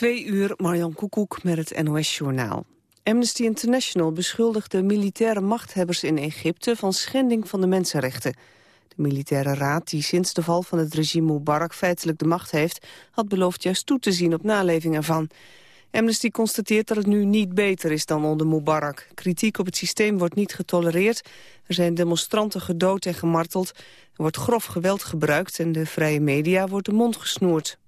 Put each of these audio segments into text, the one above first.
Twee uur, Marjan Koekoek met het NOS-journaal. Amnesty International beschuldigt de militaire machthebbers in Egypte... van schending van de mensenrechten. De militaire raad, die sinds de val van het regime Mubarak feitelijk de macht heeft... had beloofd juist toe te zien op naleving ervan. Amnesty constateert dat het nu niet beter is dan onder Mubarak. Kritiek op het systeem wordt niet getolereerd. Er zijn demonstranten gedood en gemarteld. Er wordt grof geweld gebruikt en de vrije media wordt de mond gesnoerd.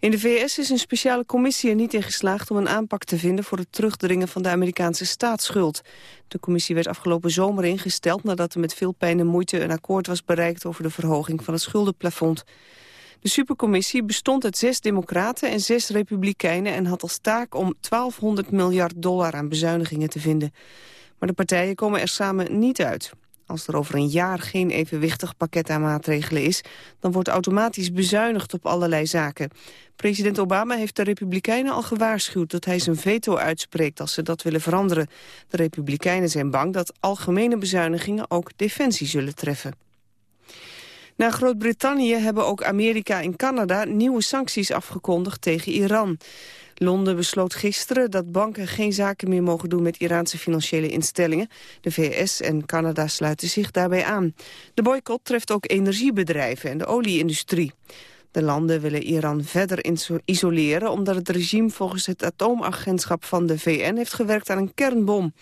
In de VS is een speciale commissie er niet in geslaagd om een aanpak te vinden voor het terugdringen van de Amerikaanse staatsschuld. De commissie werd afgelopen zomer ingesteld nadat er met veel pijn en moeite een akkoord was bereikt over de verhoging van het schuldenplafond. De supercommissie bestond uit zes democraten en zes republikeinen en had als taak om 1200 miljard dollar aan bezuinigingen te vinden. Maar de partijen komen er samen niet uit. Als er over een jaar geen evenwichtig pakket aan maatregelen is... dan wordt automatisch bezuinigd op allerlei zaken. President Obama heeft de Republikeinen al gewaarschuwd... dat hij zijn veto uitspreekt als ze dat willen veranderen. De Republikeinen zijn bang dat algemene bezuinigingen ook defensie zullen treffen. Na Groot-Brittannië hebben ook Amerika en Canada nieuwe sancties afgekondigd tegen Iran. Londen besloot gisteren dat banken geen zaken meer mogen doen met Iraanse financiële instellingen. De VS en Canada sluiten zich daarbij aan. De boycott treft ook energiebedrijven en de olieindustrie. De landen willen Iran verder isoleren omdat het regime volgens het atoomagentschap van de VN heeft gewerkt aan een kernbom.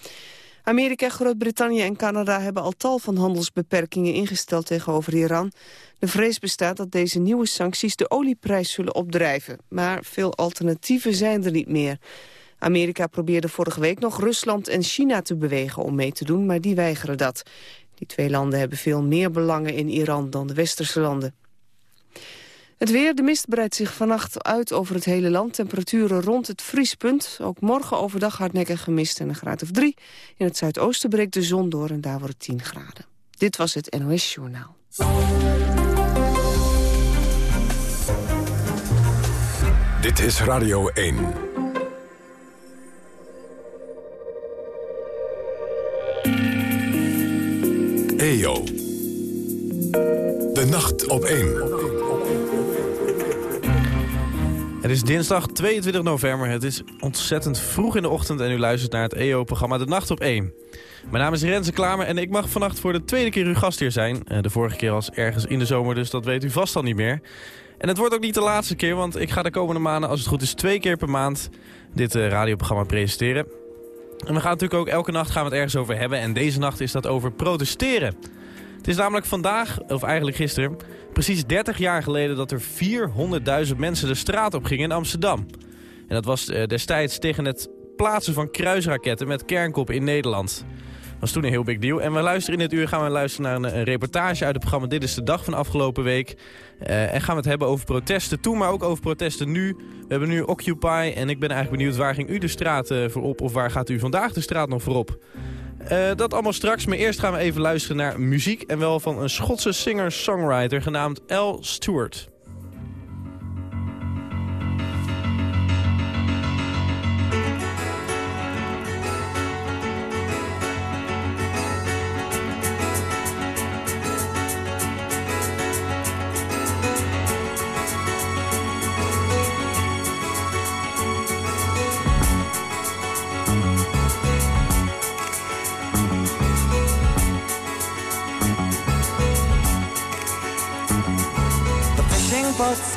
Amerika, Groot-Brittannië en Canada hebben al tal van handelsbeperkingen ingesteld tegenover Iran. De vrees bestaat dat deze nieuwe sancties de olieprijs zullen opdrijven. Maar veel alternatieven zijn er niet meer. Amerika probeerde vorige week nog Rusland en China te bewegen om mee te doen, maar die weigeren dat. Die twee landen hebben veel meer belangen in Iran dan de westerse landen. Het weer, de mist breidt zich vannacht uit over het hele land. Temperaturen rond het vriespunt. Ook morgen overdag hardnekkig gemist en een graad of drie. In het zuidoosten breekt de zon door en daar wordt het 10 graden. Dit was het NOS Journaal. Dit is Radio 1. EO. De nacht op 1. Het is dinsdag 22 november. Het is ontzettend vroeg in de ochtend en u luistert naar het EO-programma De Nacht op 1. Mijn naam is Renze Klamer en ik mag vannacht voor de tweede keer uw gastheer zijn. Eh, de vorige keer was ergens in de zomer, dus dat weet u vast al niet meer. En het wordt ook niet de laatste keer, want ik ga de komende maanden, als het goed is, twee keer per maand dit uh, radioprogramma presenteren. En we gaan natuurlijk ook elke nacht gaan we het ergens over hebben. En deze nacht is dat over protesteren. Het is namelijk vandaag, of eigenlijk gisteren, precies 30 jaar geleden dat er 400.000 mensen de straat op gingen in Amsterdam. En dat was eh, destijds tegen het plaatsen van kruisraketten met kernkoppen in Nederland. Dat was toen een heel big deal. En we luisteren in dit uur gaan we luisteren naar een, reportage uit het programma Dit is de Dag van afgelopen week. Uh, en gaan we het hebben over protesten toen, maar ook over protesten nu. We hebben nu Occupy en ik ben eigenlijk benieuwd waar ging u de straat uh, voor op of waar gaat u vandaag de straat nog voorop? Uh, dat allemaal straks, maar eerst gaan we even luisteren naar muziek... en wel van een Schotse singer-songwriter genaamd L. Stewart.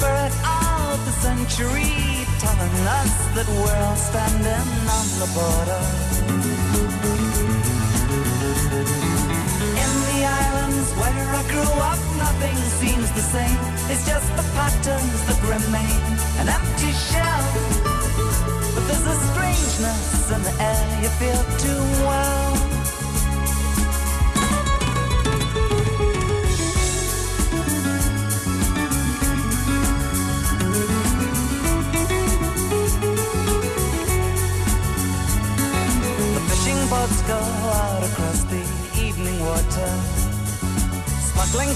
spirit of the century telling us that we're all standing on the border. In the islands where I grew up, nothing seems the same. It's just the patterns that remain,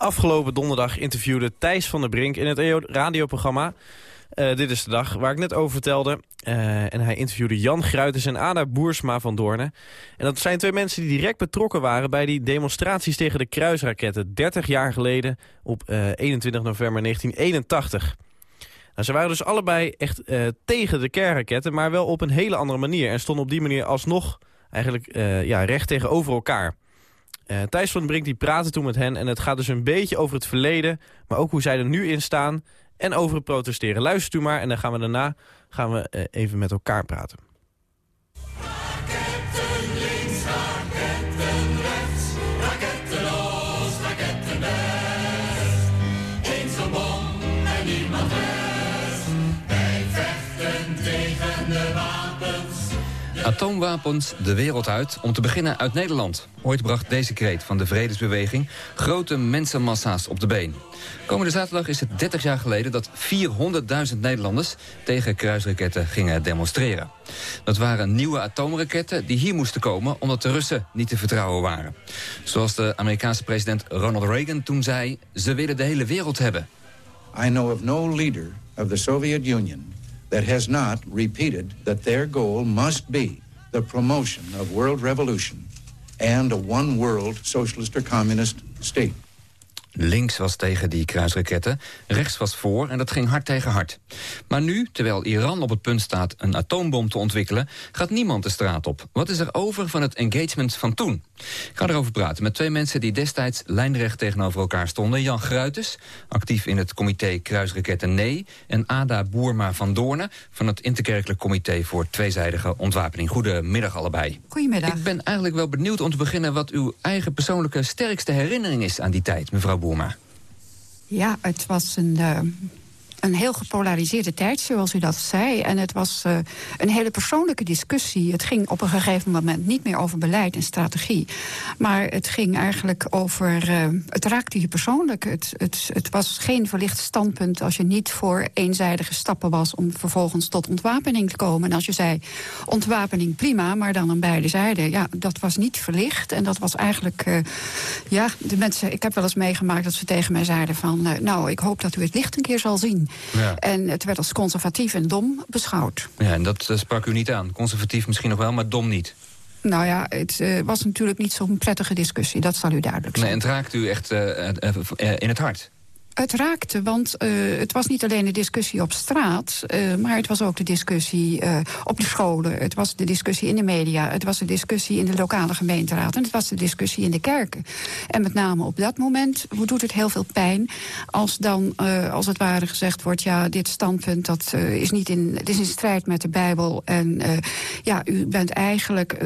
Afgelopen donderdag interviewde Thijs van der Brink in het EO radioprogramma. Eh, dit is de dag waar ik net over vertelde. Eh, en hij interviewde Jan Gruiters en Ada Boersma van Doornen. En dat zijn twee mensen die direct betrokken waren... bij die demonstraties tegen de kruisraketten... 30 jaar geleden op eh, 21 november 1981. Nou, ze waren dus allebei echt eh, tegen de kernraketten... maar wel op een hele andere manier. En stonden op die manier alsnog eigenlijk eh, ja, recht tegenover elkaar. Eh, Thijs van Brink die praatte toen met hen... en het gaat dus een beetje over het verleden... maar ook hoe zij er nu in staan en over het protesteren. Luistert u maar en dan gaan we daarna gaan we, eh, even met elkaar praten. Atoomwapens de wereld uit, om te beginnen uit Nederland. Ooit bracht deze kreet van de vredesbeweging grote mensenmassa's op de been. Komende zaterdag is het 30 jaar geleden dat 400.000 Nederlanders tegen kruisraketten gingen demonstreren. Dat waren nieuwe atoomraketten die hier moesten komen omdat de Russen niet te vertrouwen waren. Zoals de Amerikaanse president Ronald Reagan toen zei, ze willen de hele wereld hebben. I know of no leader of the Soviet Union that has not repeated that their goal must be the promotion of world revolution and a one world socialist or communist state. Links was tegen die kruisraketten, rechts was voor en dat ging hard tegen hard. Maar nu, terwijl Iran op het punt staat een atoombom te ontwikkelen... gaat niemand de straat op. Wat is er over van het engagement van toen? Ik ga erover praten met twee mensen die destijds lijnrecht tegenover elkaar stonden. Jan Gruiters, actief in het comité Kruisraketten Nee... en Ada Boerma van Doornen van het Interkerkelijk Comité... voor Tweezijdige Ontwapening. Goedemiddag allebei. Goedemiddag. Ik ben eigenlijk wel benieuwd om te beginnen... wat uw eigen persoonlijke sterkste herinnering is aan die tijd, mevrouw Ja, het was een, uh, een heel gepolariseerde tijd, zoals u dat zei. En het was uh, een hele persoonlijke discussie. Het ging op een gegeven moment niet meer over beleid en strategie. Maar het ging eigenlijk over... Uh, het raakte je persoonlijk. Het, het, het was geen verlicht standpunt als je niet voor eenzijdige stappen was... om vervolgens tot ontwapening te komen. En als je zei, ontwapening prima, maar dan aan beide zijden. Ja, dat was niet verlicht. En dat was eigenlijk... Uh, ja, de mensen... Ik heb wel eens meegemaakt dat ze tegen mij zeiden van... Nou, ik hoop dat u het licht een keer zal zien. Ja. En het werd als conservatief en dom beschouwd. Ja, en dat uh, sprak u niet aan. Conservatief misschien nog wel, maar dom niet. Nou ja, het uh, was natuurlijk niet zo'n prettige discussie. Dat zal u duidelijk zijn. Nee, en het raakt u echt uh, in het hart? Het raakte, want uh, het was niet alleen de discussie op straat... Uh, maar het was ook de discussie uh, op de scholen. Het was de discussie in de media. Het was de discussie in de lokale gemeenteraad. En het was de discussie in de kerken. En met name op dat moment doet het heel veel pijn... als dan, als het ware gezegd wordt... ja, dit standpunt dat, is, niet in, het is in strijd met de Bijbel. En ja, u bent eigenlijk...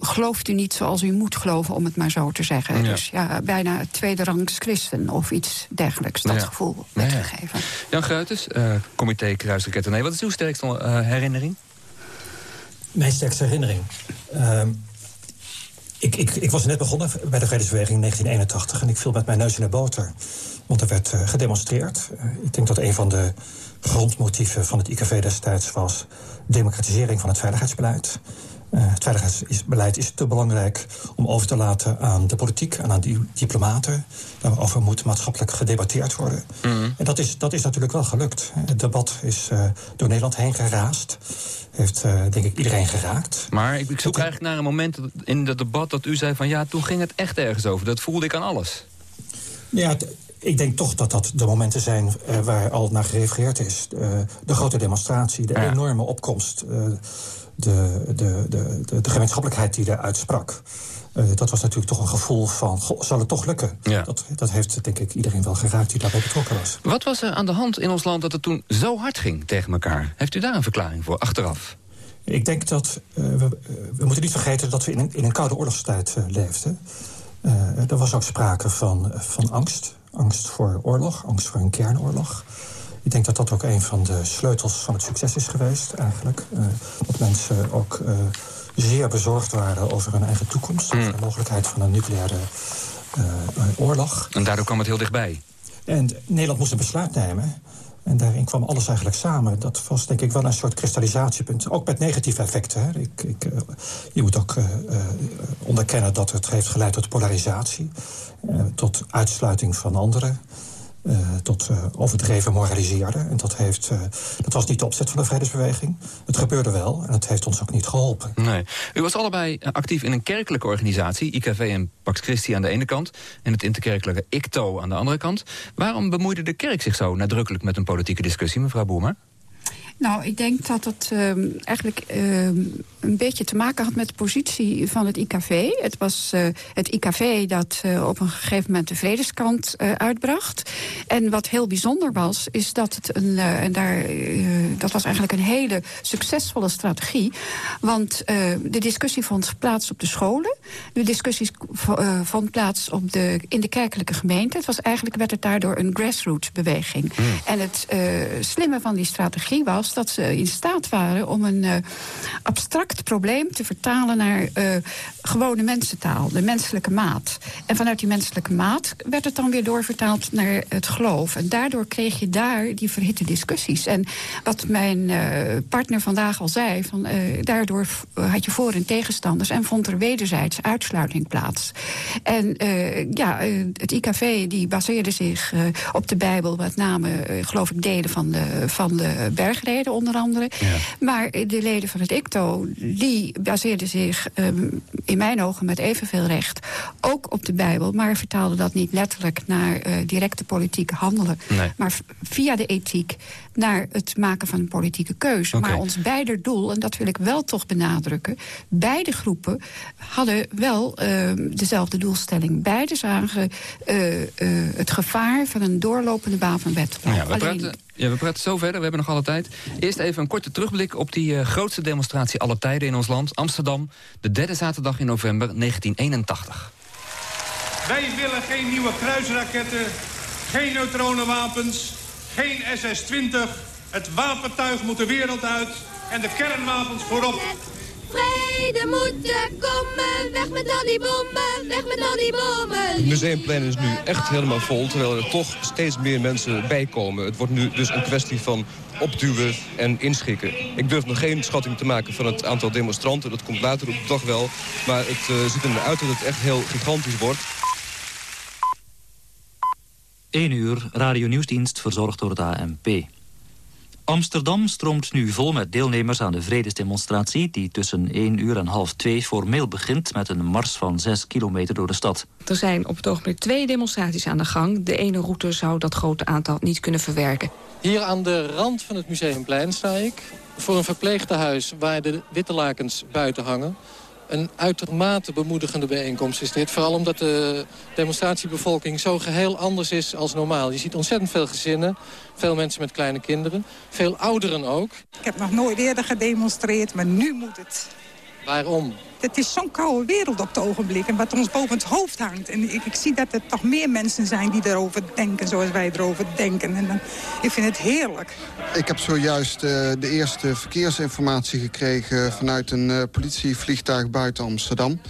gelooft u niet zoals u moet geloven, om het maar zo te zeggen. Ja. Dus ja, bijna tweede rangs christen of iets dergelijks dat ja. gevoel werd ja, gegeven. Jan Gruiters, uh, comité Kruisraketten. Nee, wat is uw sterkste uh, herinnering? Mijn sterkste herinnering? Uh, Ik, ik, ik was net begonnen bij de Vredesbeweging in 1981 en ik viel met mijn neus in de boter. Want er werd uh, gedemonstreerd. Uh, ik denk dat een van de grondmotieven van het IKV destijds was democratisering van het veiligheidsbeleid. Uh, het veiligheidsbeleid is te belangrijk om over te laten aan de politiek en aan die diplomaten. Daarover moet maatschappelijk gedebatteerd worden. Mm. En dat is, dat is natuurlijk wel gelukt. Het debat is uh, door Nederland heen geraast. Heeft, uh, denk ik, iedereen geraakt. Maar ik, ik zoek dat, eigenlijk naar een moment in het debat dat u zei van... ja, toen ging het echt ergens over. Dat voelde ik aan alles. Ja, ik denk toch dat dat de momenten zijn uh, waar al naar gerefereerd is. Uh, de grote demonstratie, de ja. enorme opkomst... De, de, de, de, de gemeenschappelijkheid die eruit sprak. Uh, dat was natuurlijk toch een gevoel van, goh, zal het toch lukken? Ja. Dat, dat heeft denk ik iedereen wel geraakt die daarbij betrokken was. Wat was er aan de hand in ons land dat het toen zo hard ging tegen elkaar? Heeft u daar een verklaring voor, achteraf? Ik denk dat, uh, we, we, moeten niet vergeten dat we in een, in een koude oorlogstijd uh, leefden. er was ook sprake van, van angst. Angst voor oorlog, angst voor een kernoorlog. Ik denk dat dat ook een van de sleutels van het succes is geweest, eigenlijk. Uh, dat mensen ook uh, zeer bezorgd waren over hun eigen toekomst. Mm. De mogelijkheid van een nucleaire uh, oorlog. En daardoor kwam het heel dichtbij. En Nederland moest een besluit nemen. En daarin kwam alles eigenlijk samen. Dat was denk ik wel een soort kristallisatiepunt. Ook met negatieve effecten. Hè. Ik, ik, uh, je moet ook uh, uh, onderkennen dat het heeft geleid tot polarisatie. tot uitsluiting van anderen. Uh, tot uh, overdreven moraliseren. En dat, heeft, uh, dat was niet de opzet van de vredesbeweging. Het gebeurde wel en het heeft ons ook niet geholpen. Nee. U was allebei actief in een kerkelijke organisatie... IKV en Pax Christi aan de ene kant... en het interkerkelijke ICTO aan de andere kant. Waarom bemoeide de kerk zich zo nadrukkelijk met een politieke discussie, mevrouw Boerma? Nou, ik denk dat het uh, eigenlijk uh, een beetje te maken had met de positie van het IKV. Het was uh, het IKV dat op een gegeven moment de vredeskant uitbracht. En wat heel bijzonder was, is dat het een, en daar, dat was eigenlijk een hele succesvolle strategie. Want de discussie vond plaats op de scholen. De discussie vond plaats op de, in de kerkelijke gemeente. Het was eigenlijk, werd het daardoor een grassroots beweging. Mm. En het slimme van die strategie was dat ze in staat waren om een uh, abstract probleem te vertalen naar uh, gewone mensentaal, de menselijke maat. En vanuit die menselijke maat werd het dan weer doorvertaald naar het geloof. En daardoor kreeg je daar die verhitte discussies. En wat mijn uh, partner vandaag al zei, van, daardoor had je voor- en tegenstanders en vond er wederzijds uitsluiting plaats. En ja, het IKV die baseerde zich op de Bijbel, met name, geloof ik, delen van de, van de bergreden onder andere. Ja. Maar de leden van het ICTO, die baseerden zich um, in mijn ogen met evenveel recht ook op de Bijbel, maar vertaalden dat niet letterlijk naar uh, directe politieke handelen, nee. maar via de ethiek naar het maken van een politieke keuze. Okay. Maar ons beider doel, en dat wil ik wel toch benadrukken... beide groepen hadden wel uh, dezelfde doelstelling. Beide zagen uh, uh, het gevaar van een doorlopende wapenwet. Nou ja, we, praten, ja, we praten zo verder, we hebben nog alle tijd. Eerst even een korte terugblik op die uh, grootste demonstratie aller tijden in ons land. Amsterdam, de derde zaterdag in november 1981. Wij willen geen nieuwe kruisraketten, geen neutronenwapens geen SS-20. Het wapentuig moet de wereld uit en de kernwapens voorop. Vrede moet er komen, weg met al die bommen, weg met al die bommen. Het museumplein is nu echt helemaal vol, terwijl er toch steeds meer mensen bijkomen. Het wordt nu dus een kwestie van opduwen en inschikken. Ik durf nog geen schatting te maken van het aantal demonstranten. Dat komt later op de dag wel. Maar het uh, ziet er uit dat het echt heel gigantisch wordt. 1 uur, Radio Nieuwsdienst verzorgd door het ANP. Amsterdam stroomt nu vol met deelnemers aan de vredesdemonstratie... die tussen 1 uur en half 2 formeel begint met een mars van 6 kilometer door de stad. Er zijn op het ogenblik twee demonstraties aan de gang. De ene route zou dat grote aantal niet kunnen verwerken. Hier aan de rand van het Museumplein sta ik... voor een verpleegtehuis waar de witte lakens buiten hangen. Een uitermate bemoedigende bijeenkomst is dit. Vooral omdat de demonstratiebevolking zo geheel anders is als normaal. Je ziet ontzettend veel gezinnen, veel mensen met kleine kinderen. Veel ouderen ook. Ik heb nog nooit eerder gedemonstreerd, maar nu moet het. Waarom? Het is zo'n koude wereld op het ogenblik. En wat ons boven het hoofd hangt. En ik, ik zie dat er toch meer mensen zijn die erover denken zoals wij erover denken. En dan, ik vind het heerlijk. Ik heb zojuist uh, de eerste verkeersinformatie gekregen... vanuit een uh, politievliegtuig buiten Amsterdam.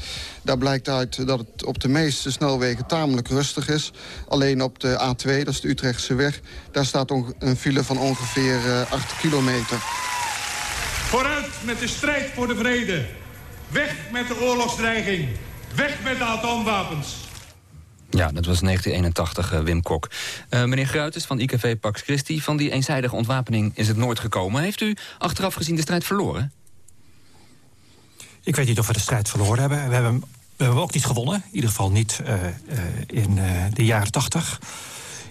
Daar blijkt uit dat het op de meeste snelwegen tamelijk rustig is. Alleen op de A2, dat is de Utrechtse weg... daar staat een file van ongeveer uh, 8 kilometer. Vooruit met de strijd voor de vrede. Weg met de oorlogsdreiging. Weg met de atoomwapens. Ja, dat was 1981, uh, Wim Kok. Uh, meneer Gruiters van IKV Pax Christi, van die eenzijdige ontwapening is het nooit gekomen. Heeft u achteraf gezien de strijd verloren? Ik weet niet of we de strijd verloren hebben. We hebben, we hebben ook niet gewonnen. In ieder geval niet uh, in de jaren 80.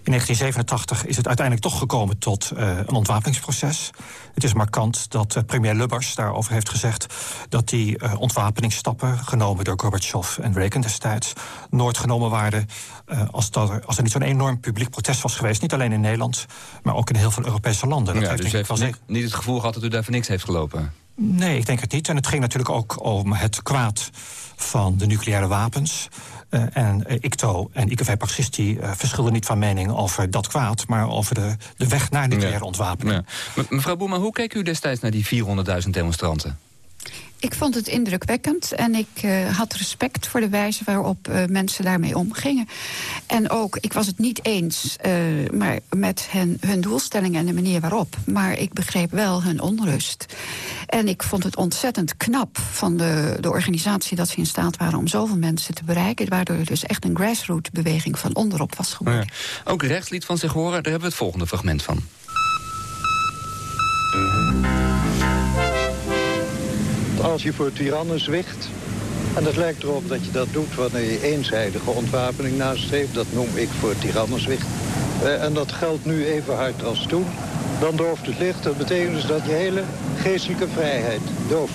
In 1987 is het uiteindelijk toch gekomen tot uh, een ontwapeningsproces. Het is markant dat uh, premier Lubbers daarover heeft gezegd... dat die uh, ontwapeningsstappen, genomen door Gorbachev en Reagan destijds... nooit genomen waren als, dat er, als er niet zo'n enorm publiek protest was geweest. Niet alleen in Nederland, maar ook in heel veel Europese landen. Dat ja, heeft, dus heeft niet, niet het gevoel gehad dat u daar voor niks heeft gelopen? Nee, ik denk het niet. En het ging natuurlijk ook om het kwaad van de nucleaire wapens. Uh, en uh, ICTO en IKV Paxisti uh, verschillen niet van mening over dat kwaad... maar over de, de weg naar nucleaire ja. ontwapening. Ja. Mevrouw Boema, hoe keek u destijds naar die 400.000 demonstranten? Ik vond het indrukwekkend en ik uh, had respect voor de wijze waarop uh, mensen daarmee omgingen. En ook, ik was het niet eens uh, maar met hen, hun doelstellingen en de manier waarop. Maar ik begreep wel hun onrust. En ik vond het ontzettend knap van de, de organisatie dat ze in staat waren om zoveel mensen te bereiken. Waardoor er dus echt een grassroots beweging van onderop was geworden. Ja. Ook rechts liet van zich horen, daar hebben we het volgende fragment van. Als je voor tirannen zwicht... en het lijkt erop dat je dat doet wanneer je eenzijdige ontwapening nastreeft... dat noem ik voor tirannenzwicht. Uh, en dat geldt nu even hard als toen. Dan dooft het licht. Dat betekent dus dat je hele geestelijke vrijheid dooft.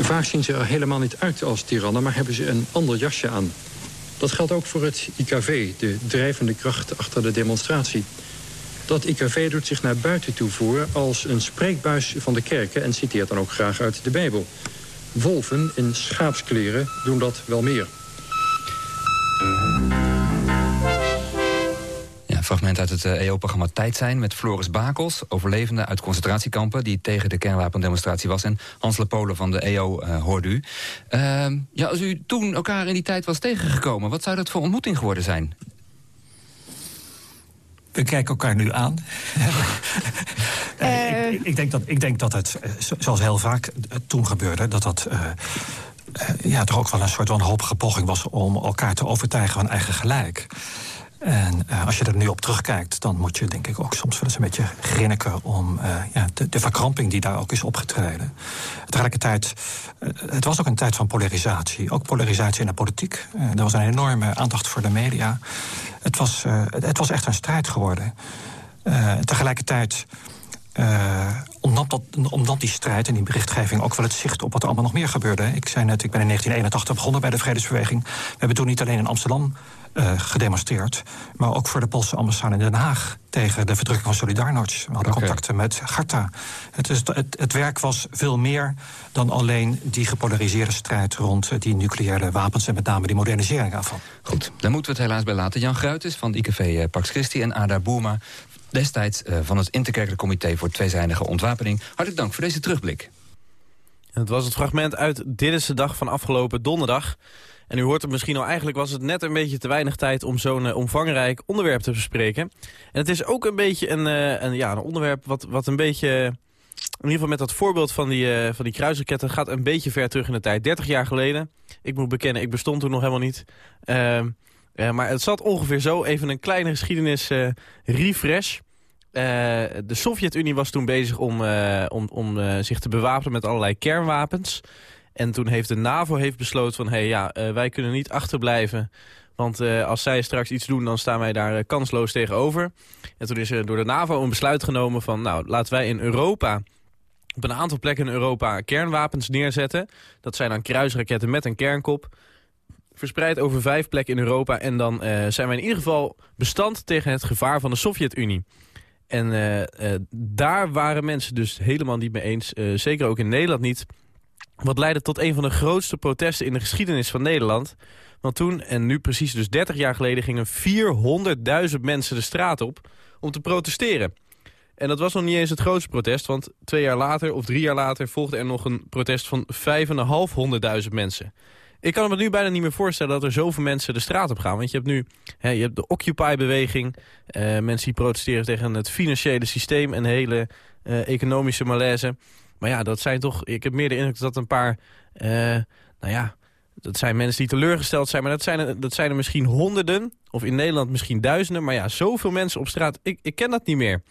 Vaak zien ze er helemaal niet uit als tirannen... maar hebben ze een ander jasje aan. Dat geldt ook voor het IKV, de drijvende kracht achter de demonstratie. Dat IKV doet zich naar buiten toe voor als een spreekbuis van de kerken... en citeert dan ook graag uit de Bijbel. Wolven in schaapskleren doen dat wel meer. Ja, fragment uit het EO-programma Tijd zijn met Floris Bakels... overlevende uit concentratiekampen die tegen de kernwapendemonstratie was... en Hans Lepolen van de EO uh, hoorde u. Uh, ja, als u toen elkaar in die tijd was tegengekomen... wat zou dat voor ontmoeting geworden zijn? We kijken elkaar nu aan. uh, ik, ik, denk dat, ik denk dat het, zoals heel vaak toen gebeurde... dat dat uh, uh, ja, toch ook wel een soort wanhopige poging was... om elkaar te overtuigen van eigen gelijk. En uh, als je er nu op terugkijkt, dan moet je denk ik ook soms wel eens een beetje grinniken om uh, ja, de, de, verkramping die daar ook is opgetreden. Tegelijkertijd, uh, het was ook een tijd van polarisatie. Ook polarisatie in de politiek. er was een enorme aandacht voor de media. Het was, het was echt een strijd geworden. tegelijkertijd. Omdat, dat, die strijd en die berichtgeving ook wel het zicht op wat er allemaal nog meer gebeurde. Ik zei net, ik ben in 1981 begonnen bij de Vredesbeweging. We hebben toen niet alleen in Amsterdam uh, gedemonstreerd. Maar ook voor de Poolse ambassade in Den Haag tegen de verdrukking van Solidarność. We hadden okay. contacten met Garta. Het, is, het, het, werk was veel meer dan alleen die gepolariseerde strijd... rond die nucleaire wapens en met name die modernisering daarvan. Goed, daar moeten we het helaas bij laten. Jan Gruites van de IKV Pax Christi en Ada Boerma... destijds uh, van het Interkerkelijk Comité voor Tweezijdige Ontwapening. Hartelijk dank voor deze terugblik. En het was het fragment uit Dit is de dag van afgelopen donderdag... En u hoort het misschien al, eigenlijk was het net een beetje te weinig tijd om zo'n uh, omvangrijk onderwerp te bespreken. En het is ook een beetje een, uh, een, ja, een onderwerp wat, wat een beetje, in ieder geval met dat voorbeeld van die, uh, van die kruisraketten, gaat een beetje ver terug in de tijd. 30 jaar geleden, ik moet bekennen, ik bestond toen nog helemaal niet. Ehm, maar het zat ongeveer zo, even een kleine geschiedenis refresh. de Sovjet-Unie was toen bezig om, om, om zich te bewapenen met allerlei kernwapens. En toen heeft de NAVO heeft besloten van... hé, hey, ja, uh, wij kunnen niet achterblijven... Want uh, als zij straks iets doen, dan staan wij daar uh, kansloos tegenover. En toen is er door de NAVO een besluit genomen van... nou, laten wij in Europa, op een aantal plekken in Europa... kernwapens neerzetten. Dat zijn dan kruisraketten met een kernkop. Verspreid over vijf plekken in Europa. En dan zijn wij in ieder geval bestand tegen het gevaar van de Sovjet-Unie. En daar waren mensen dus helemaal niet mee eens. zeker ook in Nederland niet... Wat leidde tot een van de grootste protesten in de geschiedenis van Nederland. Want toen, en nu precies dus 30 jaar geleden... gingen 400.000 mensen de straat op om te protesteren. En dat was nog niet eens het grootste protest... want twee jaar later of drie jaar later volgde er nog een protest van 5.500.000 mensen. Ik kan me nu bijna niet meer voorstellen dat er zoveel mensen de straat op gaan. Want je hebt nu hè, je hebt de Occupy-beweging. eh, mensen die protesteren tegen het financiële systeem en hele eh, economische malaise. Maar ja, dat zijn toch... Ik heb meer de indruk dat een paar... eh, nou ja, dat zijn mensen die teleurgesteld zijn. Maar dat zijn, er, dat zijn er misschien honderden. Of in Nederland misschien duizenden. Maar ja, zoveel mensen op straat. Ik, ik ken dat niet meer.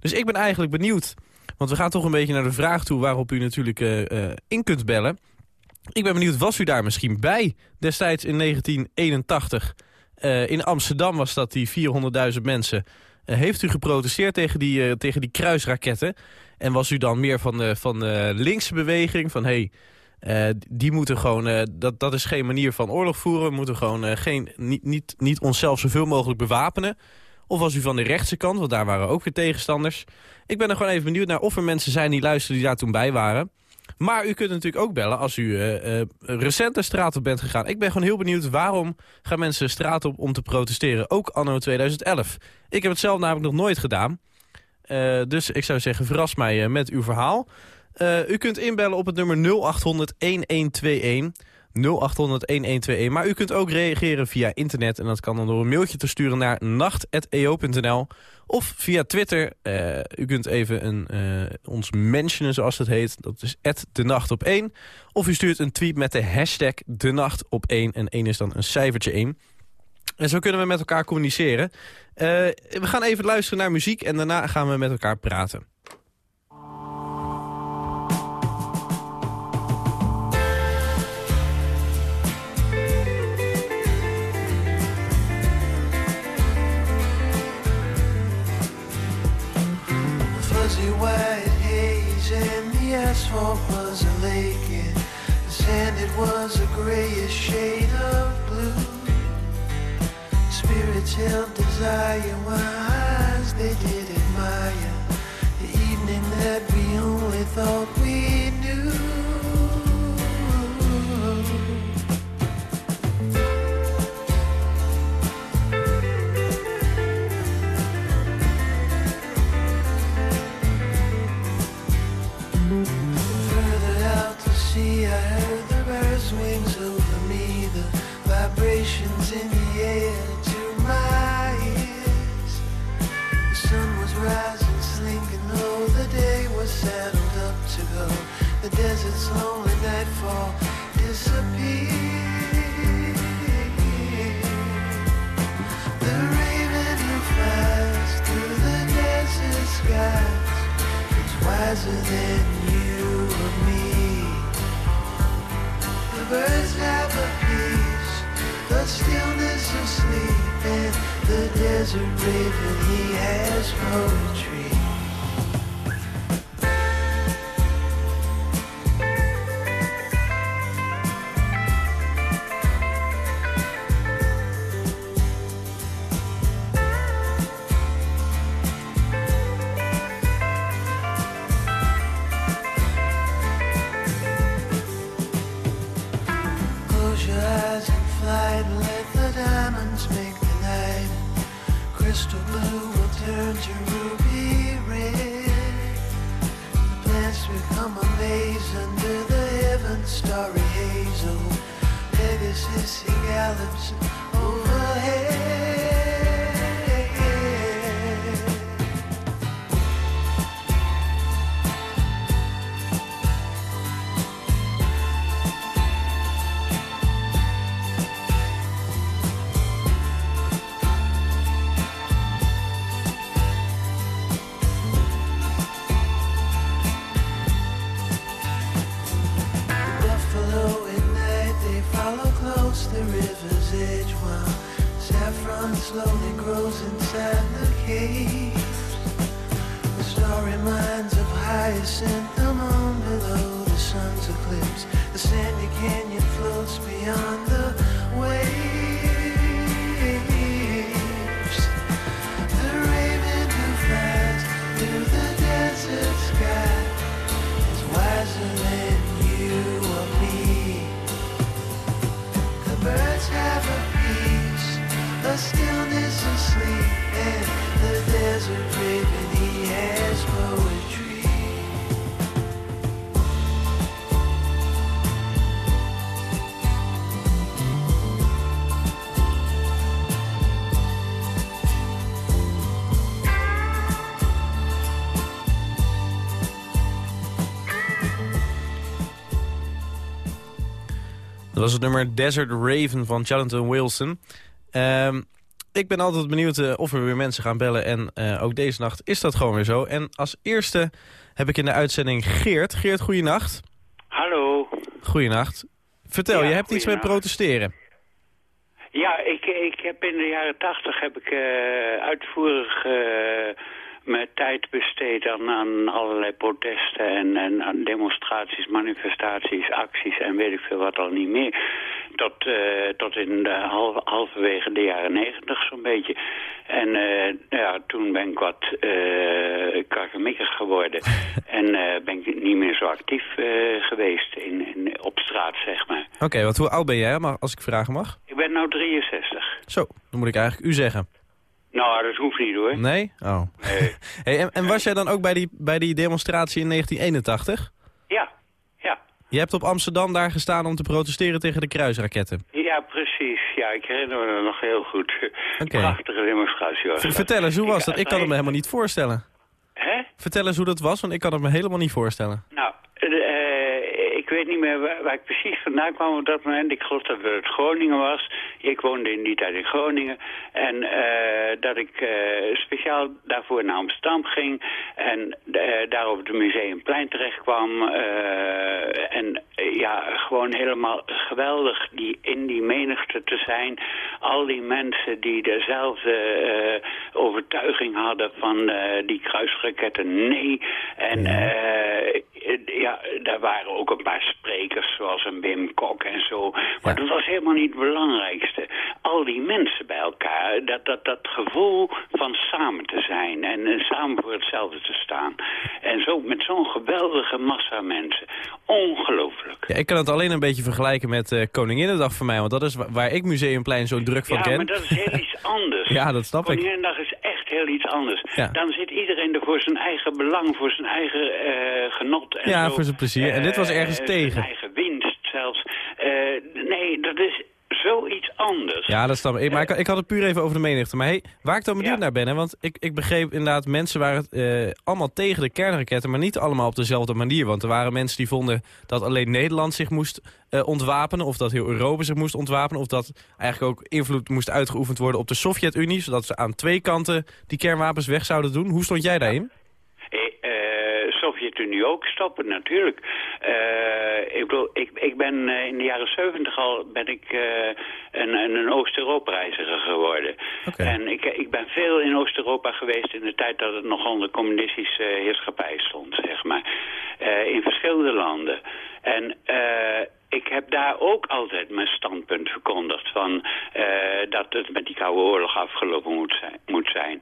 Dus ik ben eigenlijk benieuwd. Want we gaan toch een beetje naar de vraag toe... waarop u natuurlijk eh, eh, in kunt bellen. Ik ben benieuwd, was u daar misschien bij destijds in 1981? Eh, in Amsterdam was dat die 400.000 mensen. Eh, heeft u geprotesteerd tegen die, eh, tegen die kruisraketten? En was u dan meer van de, van de linkse beweging? Van hé, hey, eh, die moeten gewoon, dat, dat is geen manier van oorlog voeren. We moeten gewoon geen, niet, niet, niet onszelf zoveel mogelijk bewapenen. Of was u van de rechtse kant, want daar waren ook weer tegenstanders. Ik ben er gewoon even benieuwd naar of er mensen zijn die luisteren die daar toen bij waren. Maar u kunt natuurlijk ook bellen als u eh, eh, recent straat op bent gegaan. Ik ben gewoon heel benieuwd waarom gaan mensen straat op om te protesteren. Ook anno 2011. Ik heb het zelf namelijk nog nooit gedaan. Eh, dus ik zou zeggen, verras mij met uw verhaal. U kunt inbellen op het nummer 0800 1121. 0800 1121. Maar u kunt ook reageren via internet. En dat kan dan door een mailtje te sturen naar nacht.eo.nl. Of via Twitter. Eh, u kunt even een, eh, ons mentionen, zoals het heet. Dat is de nacht op 1. Of u stuurt een tweet met de hashtag de nacht op 1. En 1 is dan een cijfertje 1. En zo kunnen we met elkaar communiceren. Eh, we gaan even luisteren naar muziek en daarna gaan we met elkaar praten. Asphalt was a lake and the sand it was a grayish shade of blue. Spirits held desire eyes they did admire the evening that we only thought we the desert raven he has poetry. The river's edge while saffron slowly grows inside the caves. The starry minds of hyacinth, the moon below the sun's eclipse. The sandy canyon floats beyond Dat was het nummer Desert Raven van Jonathan Wilson. Ehm, ik ben altijd benieuwd eh, of er weer mensen gaan bellen. En eh, ook deze nacht is dat gewoon weer zo. En als eerste heb ik in de uitzending Geert. Geert, goeienacht. Hallo. Goeienacht. Vertel, Ja, je hebt iets met protesteren. Ja, ik, ik heb in de jaren tachtig heb ik eh, uitvoerig mijn tijd besteed aan, aan allerlei protesten en, en aan demonstraties, manifestaties, acties en weet ik veel wat al niet meer. Tot, eh, tot in de halve, halverwege de jaren negentig zo'n beetje. En eh, ja, toen ben ik wat krakkemikkig geworden. en ben ik niet meer zo actief geweest in, in, op straat, zeg maar. Oké, want hoe oud ben jij, maar als ik vragen mag? Ik ben nu 63. Zo, dan moet ik eigenlijk u zeggen. Nou, dat hoeft niet hoor. Nee? Oh. hey, en, en was jij dan ook bij die, bij die demonstratie in 1981? Ja, ja. Je hebt op Amsterdam daar gestaan om te protesteren tegen de kruisraketten. Ja, precies. Ja, ik herinner me nog heel goed. Oké. Prachtige demonstratie was. Vertel eens, hoe was Ik- dat? Ik kan het me helemaal niet voorstellen. Hè? Vertel eens hoe dat was, want ik kan het me helemaal niet voorstellen. Nou, ik weet niet meer waar, waar ik precies vandaan kwam op dat moment. Ik geloof dat het Groningen was. Ik woonde in die tijd in Groningen. En eh, dat ik eh, speciaal daarvoor naar Amsterdam ging. En eh, daar op het Museumplein terecht kwam. en ja, gewoon helemaal geweldig die, in die menigte te zijn. Al die mensen die dezelfde overtuiging hadden van die kruisraketten. Nee. En ja, daar waren ook een paar sprekers zoals een Wim Kok en zo. Maar dat was helemaal niet het belangrijkste. Al die mensen bij elkaar, dat, dat, dat gevoel van samen te zijn en, en samen voor hetzelfde te staan. En zo met zo'n geweldige massa mensen. Ongelooflijk. Ja, ik kan het alleen een beetje vergelijken met eh Koninginnedag voor mij, want dat is wa- waar ik Museumplein zo druk van ja, ken. maar dat is heel iets anders. Ja, dat snap ik. Koninginnedag is echt heel iets anders. Ja. Dan zit iedereen er voor zijn eigen belang, voor zijn eigen eh, genot. En Ja, zo. voor zijn plezier. En dit was ergens Eh, tegen. Zijn eigen winst zelfs. Eh, nee, dat is zoiets anders. Ja, dat snap ik. Maar ik, ik had het puur even over de menigte. Maar hey, waar ik dan benieuwd naar ben, hè, want ik, ik begreep inderdaad, mensen waren eh, allemaal tegen de kernraketten, maar niet allemaal op dezelfde manier. Want er waren mensen die vonden dat alleen Nederland zich moest eh, ontwapenen, of dat heel Europa zich moest ontwapenen, of dat eigenlijk ook invloed moest uitgeoefend worden op de Sovjet-Unie, zodat ze aan twee kanten die kernwapens weg zouden doen. Hoe stond jij daarin? Eh, eh, Sovjet-Unie ook stoppen, natuurlijk. Eh, ik, bedoel, ik, ik ben eh, in de jaren zeventig al ben ik, eh, een, een, Oost-Europa-reiziger geworden. En ik, ik ben veel in Oost-Europa geweest in de tijd dat het nog onder communistische heerschappij stond, zeg maar. In verschillende landen. En ik heb daar ook altijd mijn standpunt verkondigd van dat het met die Koude Oorlog afgelopen moet zijn. Moet zijn.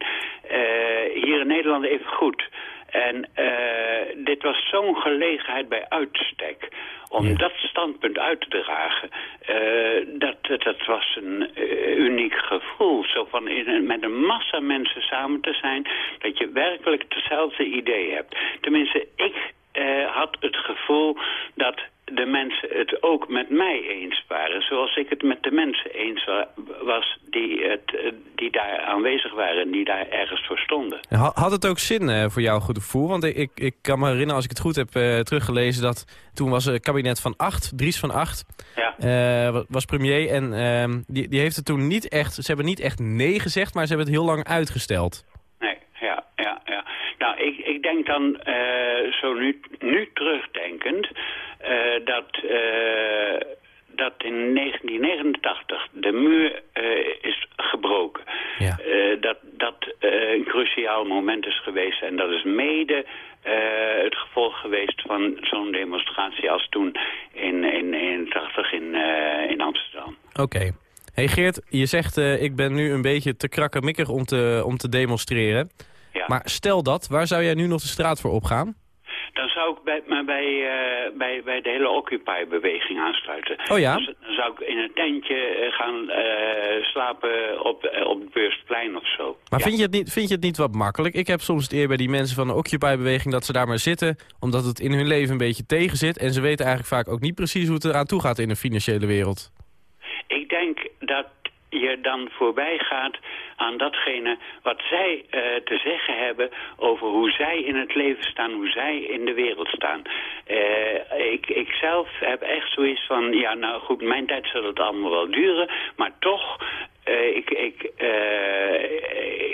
Hier in Nederland even goed. En eh, dit was zo'n gelegenheid bij uitstek om dat standpunt uit te dragen. Eh, dat, dat, was een eh, uniek gevoel. Zo van in met een massa mensen samen te zijn, dat je werkelijk hetzelfde idee hebt. Tenminste, ik eh, had het gevoel dat de mensen het ook met mij eens waren. Zoals ik het met de mensen eens wa- was die, het, eh, die daar aanwezig waren en die daar ergens voor stonden. Ha- Had het ook zin eh, voor jou, goed gevoel? Want ik, ik, kan me herinneren, als ik het goed heb teruggelezen... dat toen was het kabinet van acht, Dries van acht, Ja. wa- was premier. En ehm, die, die heeft het toen niet echt... Ze hebben niet echt nee gezegd, maar ze hebben het heel lang uitgesteld. Nee, ja, ja, ja. Nou, ik, ik denk dan eh, zo nu, nu terugdenkend eh, dat, eh, dat in 1989 de muur is gebroken. Eh, dat dat een cruciaal moment is geweest en dat is mede het gevolg geweest van zo'n demonstratie als toen in, in, in 80 in, in Amsterdam. Oké. Hey Geert, je zegt uh, ik ben nu een beetje te krakkemikkig om te, om te demonstreren. Ja. Maar stel dat, waar zou jij nu nog de straat voor opgaan? Dan zou ik bij, maar bij, uh, bij, bij de hele Occupy-beweging aansluiten. Oh ja? Dus dan zou ik in een tentje uh, gaan uh, slapen op, op het Beursplein of zo. Maar ja. vind, je het niet, vind je het niet wat makkelijk? Ik heb soms het eer bij die mensen van de Occupy-beweging dat ze daar maar zitten... omdat het in hun leven een beetje tegen zit. En ze weten eigenlijk vaak ook niet precies hoe het eraan toe gaat in de financiële wereld. Ik denk dat je dan voorbij gaat aan datgene wat zij eh, te zeggen hebben over hoe zij in het leven staan, hoe zij in de wereld staan. Eh, ik, ik zelf heb echt zoiets van, ja nou goed, mijn tijd zal het allemaal wel duren, maar toch eh, ik, ik, eh,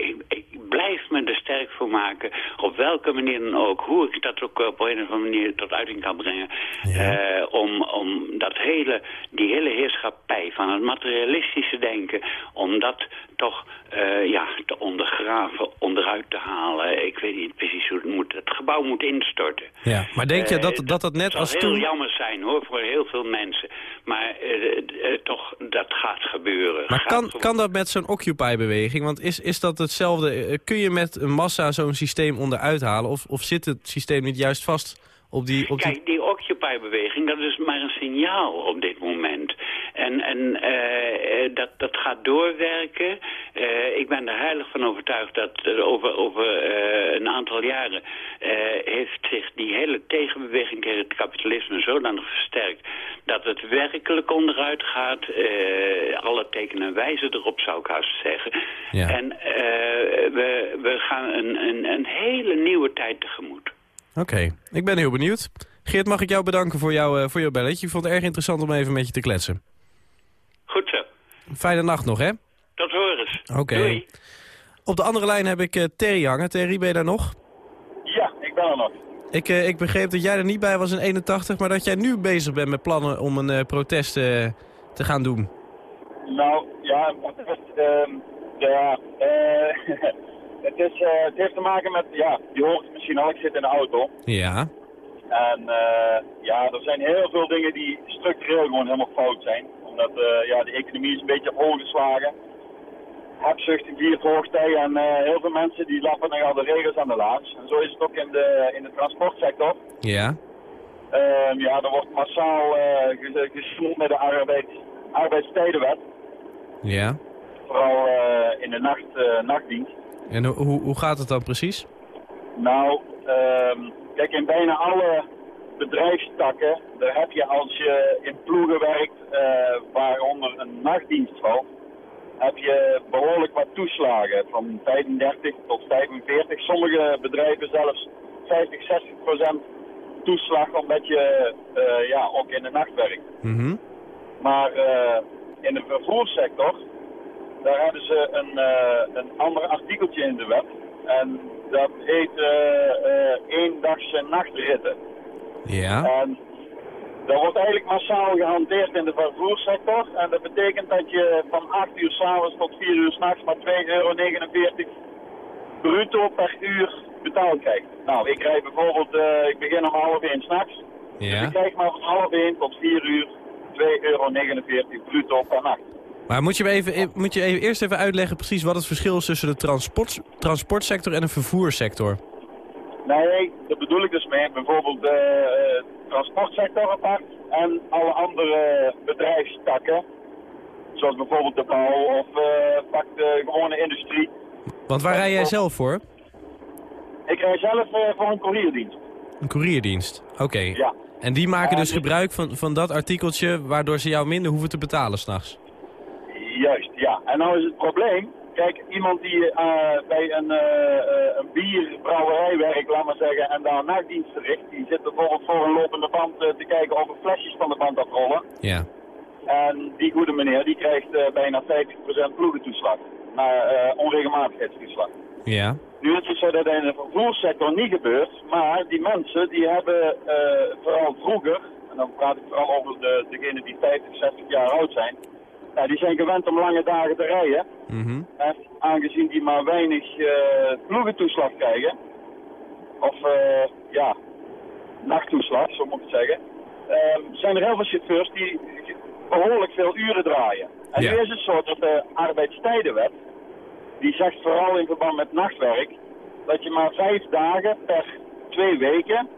ik, ik blijf me er sterk voor maken, op welke manier dan ook, hoe ik dat ook op een of andere manier tot uiting kan brengen, eh, om, om dat hele, die hele heerschappij van het materialistische denken, om dat toch eh, ja, te ondergraven, onderuit te halen. Ik weet niet precies hoe het moet. Het gebouw moet instorten. Ja, maar denk je Eh, dat dat, dat net Het als zal heel toen... jammer zijn hoor, voor heel veel mensen. Maar eh, eh, toch, dat gaat gebeuren. Maar Gaat kan, kan dat met zo'n Occupy-beweging? Want is, is dat hetzelfde? Eh, Kun je met een massa zo'n systeem onderuit halen? Of, of zit het systeem niet juist vast op die... Die... Kijk, die Occupy-beweging, dat is maar een signaal op dit. En, en eh, eh, dat, dat gaat doorwerken. Eh, ik ben er heilig van overtuigd dat over, over een aantal jaren... heeft zich die hele tegenbeweging tegen het kapitalisme zodanig versterkt... dat het werkelijk onderuit gaat. Alle tekenen wijzen erop, zou ik haast zeggen. Ja. En we, we gaan een, een, een hele nieuwe tijd tegemoet. Oké, ik ben heel benieuwd. Geert, mag ik jou bedanken voor, jou, voor jouw belletje? Ik vond het erg interessant om even met je te kletsen. Goed zo. Fijne nacht nog, hè? Tot horens. Oké. Op de andere lijn heb ik eh, Terry hangen. Terry, ben je daar nog? Ja, ik ben er nog. Ik, eh, ik begreep dat jij er niet bij was in 81, maar dat jij nu bezig bent met plannen om een eh, protest eh, te gaan doen. Nou, ja, het, is, ehm, ja eh, het, is, eh, het heeft te maken met, ja, je hoort het misschien al, ik zit in de auto. Ja. En eh, ja, er zijn heel veel dingen die structureel gewoon helemaal fout zijn. Omdat eh, ja, de economie is een beetje op hol geslagen. Hebzucht viert hoogtij en eh, heel veel mensen die lappen nog al de regels aan de laars. En zo is het ook in de, in de transportsector. Ja. Ehm, ja, er wordt massaal gesjoemeld met de arbeid, arbeidstijdenwet. Ja. Vooral in de nacht, nachtdienst. En ho- hoe, hoe gaat het dan precies? Nou, ehm, kijk, in bijna alle bedrijfstakken, daar heb je als je in ploegen werkt, eh, waaronder een nachtdienst valt, heb je behoorlijk wat toeslagen, van 35 tot 45. Sommige bedrijven zelfs 50, 60 procent toeslag, omdat je eh, ja, ook in de nacht werkt. Mhm. Maar eh, in de vervoerssector, daar hebben ze een, een ander artikeltje in de wet. En dat heet eh, eh, eendagse nachtritten. Ja. En dat wordt eigenlijk massaal gehanteerd in de vervoerssector. En dat betekent dat je van 8 uur s'avonds tot 4 uur s'nachts maar 2,49 euro bruto per uur betaald krijgt. Nou, ik rijd bijvoorbeeld, eh, ik begin om half 1 s'nachts. Dus Ja. ik krijg maar van half 1 tot 4 uur 2,49 euro bruto per nacht. Maar moet je, me even, eh, moet je even, eerst even uitleggen precies wat het verschil is tussen de transport, transportsector en de vervoerssector? Nee, daar bedoel ik dus mee. Bijvoorbeeld de eh, transportsector apart en alle andere bedrijfstakken. Zoals bijvoorbeeld de bouw of eh, pak de gewone industrie. Want waar rij jij zelf voor? Ik rij zelf eh, voor een courierdienst. Een courierdienst. Oké. Ja. En die maken dus Eh, gebruik van, van dat artikeltje waardoor ze jou minder hoeven te betalen s'nachts? Juist, ja. En nou is het probleem. Kijk, iemand die eh, bij een, eh, eh, een bierbrouwerij werkt, laat maar zeggen, en daar nachtdienst verricht, die zit bijvoorbeeld voor een lopende band te kijken of er flesjes van de band afrollen. Ja. En die goede meneer, die krijgt bijna 50% ploegentoeslag. Naar onregelmatigheidstoeslag. Ja. Nu is het zo dat in de vervoerssector niet gebeurt, maar die mensen die hebben vooral vroeger, en dan praat ik vooral over de, degenen die 50, 60 jaar oud zijn, nou, die zijn gewend om lange dagen te rijden. Mhm. En aangezien die maar weinig eh ploegentoeslag krijgen, of eh, ja, nachttoeslag, zo moet ik het zeggen, ehm, zijn er heel veel chauffeurs die behoorlijk veel uren draaien. En Ja. nu is het zo dat de arbeidstijdenwet, die zegt vooral in verband met nachtwerk, dat je maar vijf dagen per twee weken,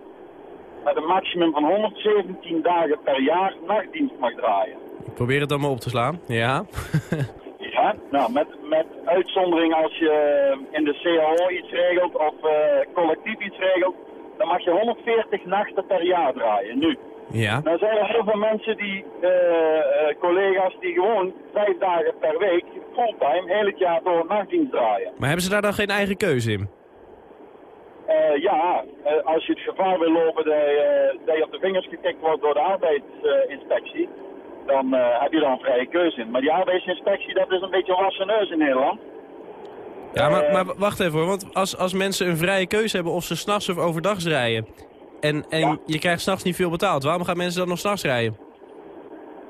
met een maximum van 117 dagen per jaar, nachtdienst mag draaien. Ik probeer het dan maar op te slaan. Ja. Ja, nou, met, met uitzondering als je in de CAO iets regelt of eh, collectief iets regelt, dan mag je 140 nachten per jaar draaien, nu. Ja. Dan zijn er heel veel mensen die, eh, eh, collega's, die gewoon vijf dagen per week, fulltime, heel het jaar door nachtdienst draaien. Maar hebben ze daar dan geen eigen keuze in? Eh, ja, eh, als je het gevaar wil lopen dat je, dat je op de vingers getikt wordt door de arbeidsinspectie, dan eh, heb je daar een vrije keuze in. Maar die arbeidsinspectie, dat is een beetje een wassen neus in Nederland. Ja, maar, maar wacht even hoor, want als, als mensen een vrije keuze hebben of ze s'nachts of overdags rijden... en, en je krijgt s'nachts niet veel betaald, waarom gaan mensen dan nog s'nachts rijden?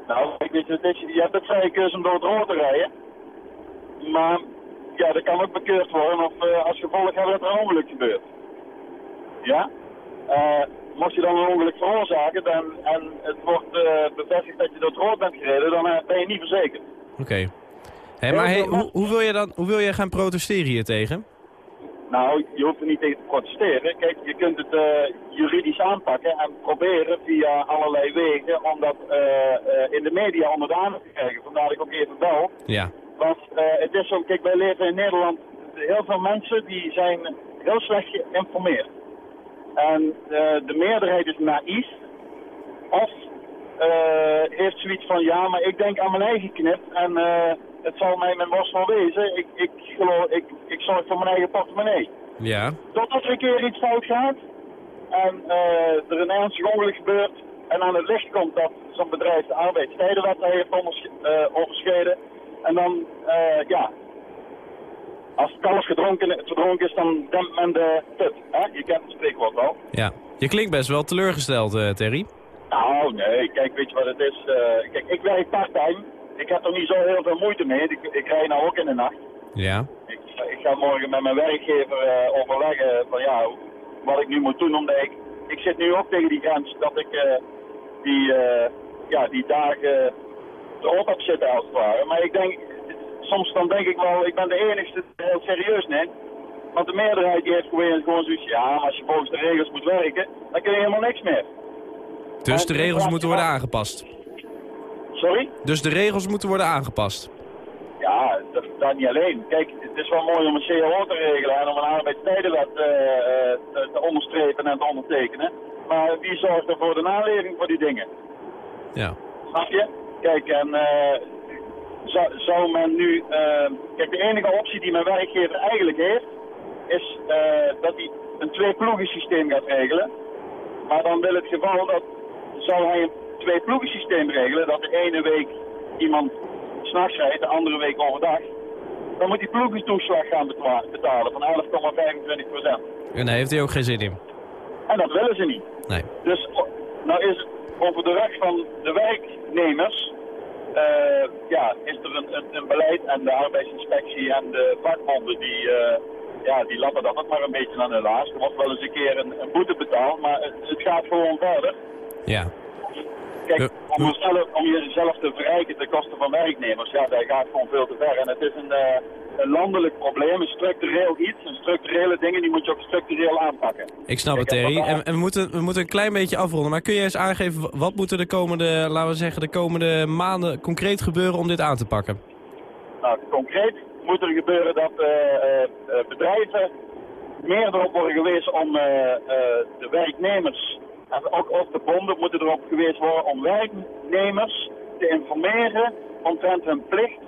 Nou, ik weet het, je, hebt de vrije keuze om door het rood te rijden. Maar ja, dat kan ook bekeurd worden of eh, als gevolg hebben dat er een ongeluk gebeurt. Ja? Eh, mocht je dan een ongeluk veroorzaken dan, en het wordt eh, bevestigd dat je door het rood bent gereden, dan eh, ben je niet verzekerd. Oké. Maar hey, hoe, hoe, wil je dan, hoe wil je gaan protesteren hier tegen? Nou, je hoeft er niet tegen te protesteren. Kijk, je kunt het eh, juridisch aanpakken en proberen via allerlei wegen om dat in de media onder de aandacht te krijgen. Vandaar dat ik ook even bel. Ja. Want het is zo, kijk, wij leven in Nederland, heel veel mensen die zijn heel slecht geïnformeerd. En eh, de meerderheid is naïef. Of eh, heeft zoiets van, ja, maar ik denk aan mijn eigen knip en eh, het zal mij mijn worst wel wezen. Ik, ik, geloof, ik, ik zorg voor mijn eigen portemonnee. Ja. Totdat er een keer iets fout gaat en er een ernstig ongeluk gebeurt en aan het licht komt dat zo'n bedrijf de arbeidstijdenwet heeft eh, overschreden. En dan, eh, ja, als het kalf gedronken, verdronken is, dan dempt men de put. Hè? Je kent het spreekwoord wel. Ja. Je klinkt best wel teleurgesteld, eh, Terry. Nou, nee, kijk, weet je wat het is? Eh, kijk, ik werk part-time. Ik heb er niet zo heel veel moeite mee. Ik, ik rij nou ook in de nacht. Ja. Ik, ik ga morgen met mijn werkgever eh, overleggen van ja, wat ik nu moet doen. Omdat ik, ik zit nu ook tegen die grens dat ik eh, die, eh, ja, die dagen erop heb zitten als het ware. Maar ik denk, soms dan denk ik wel, ik ben de enigste die het heel serieus neemt. Want de meerderheid die heeft gewoon, gewoon zoiets, ja, als je volgens de regels moet werken, dan kun je helemaal niks meer. Dus de regels moeten worden aangepast. Sorry? Dus de regels moeten worden aangepast. Ja, dat, dat niet alleen. Kijk, het is wel mooi om een CAO te regelen en om een arbeidstijdenwet eh, eh, te, te onderstrepen en te ondertekenen. Maar wie zorgt er voor de naleving voor die dingen? Ja. Snap je? Kijk, en eh, zou, zou men nu... eh, kijk, de enige optie die mijn werkgever eigenlijk heeft, is eh, dat hij een twee-ploegen systeem gaat regelen. Maar dan wil het geval dat, zou hij een twee-ploegen systeem regelen, dat de ene week iemand s'nachts rijdt, de andere week overdag. Dan moet die ploegentoeslag gaan betalen van 11,25 procent. En daar heeft hij ook geen zin in. En dat willen ze niet. Nee. Dus nou is het over de rug van de werknemers, eh, ja, is er een, een, een beleid en de arbeidsinspectie en de vakbonden die, eh, ja, die lappen dat ook maar een beetje aan hun laars. Er wordt wel eens een keer een, een boete betaald, maar het, het gaat gewoon verder. Ja. Kijk, om, jezelf, om jezelf te verrijken ten koste van werknemers, ja, dat gaat gewoon veel te ver. En het is een, eh, een landelijk probleem, een structureel iets, een structurele dingen, die moet je ook structureel aanpakken. Ik snap het, Kijk, en Terry. En, en we, moeten, we moeten een klein beetje afronden. Maar kun je eens aangeven, wat moet er de komende, laten we zeggen, de komende maanden concreet gebeuren om dit aan te pakken? Nou, concreet moet er gebeuren dat eh, eh, eh, bedrijven meer erop worden gewezen om de werknemers, en ook, ook de bonden moeten erop gewezen worden om werknemers te informeren omtrent hun plicht.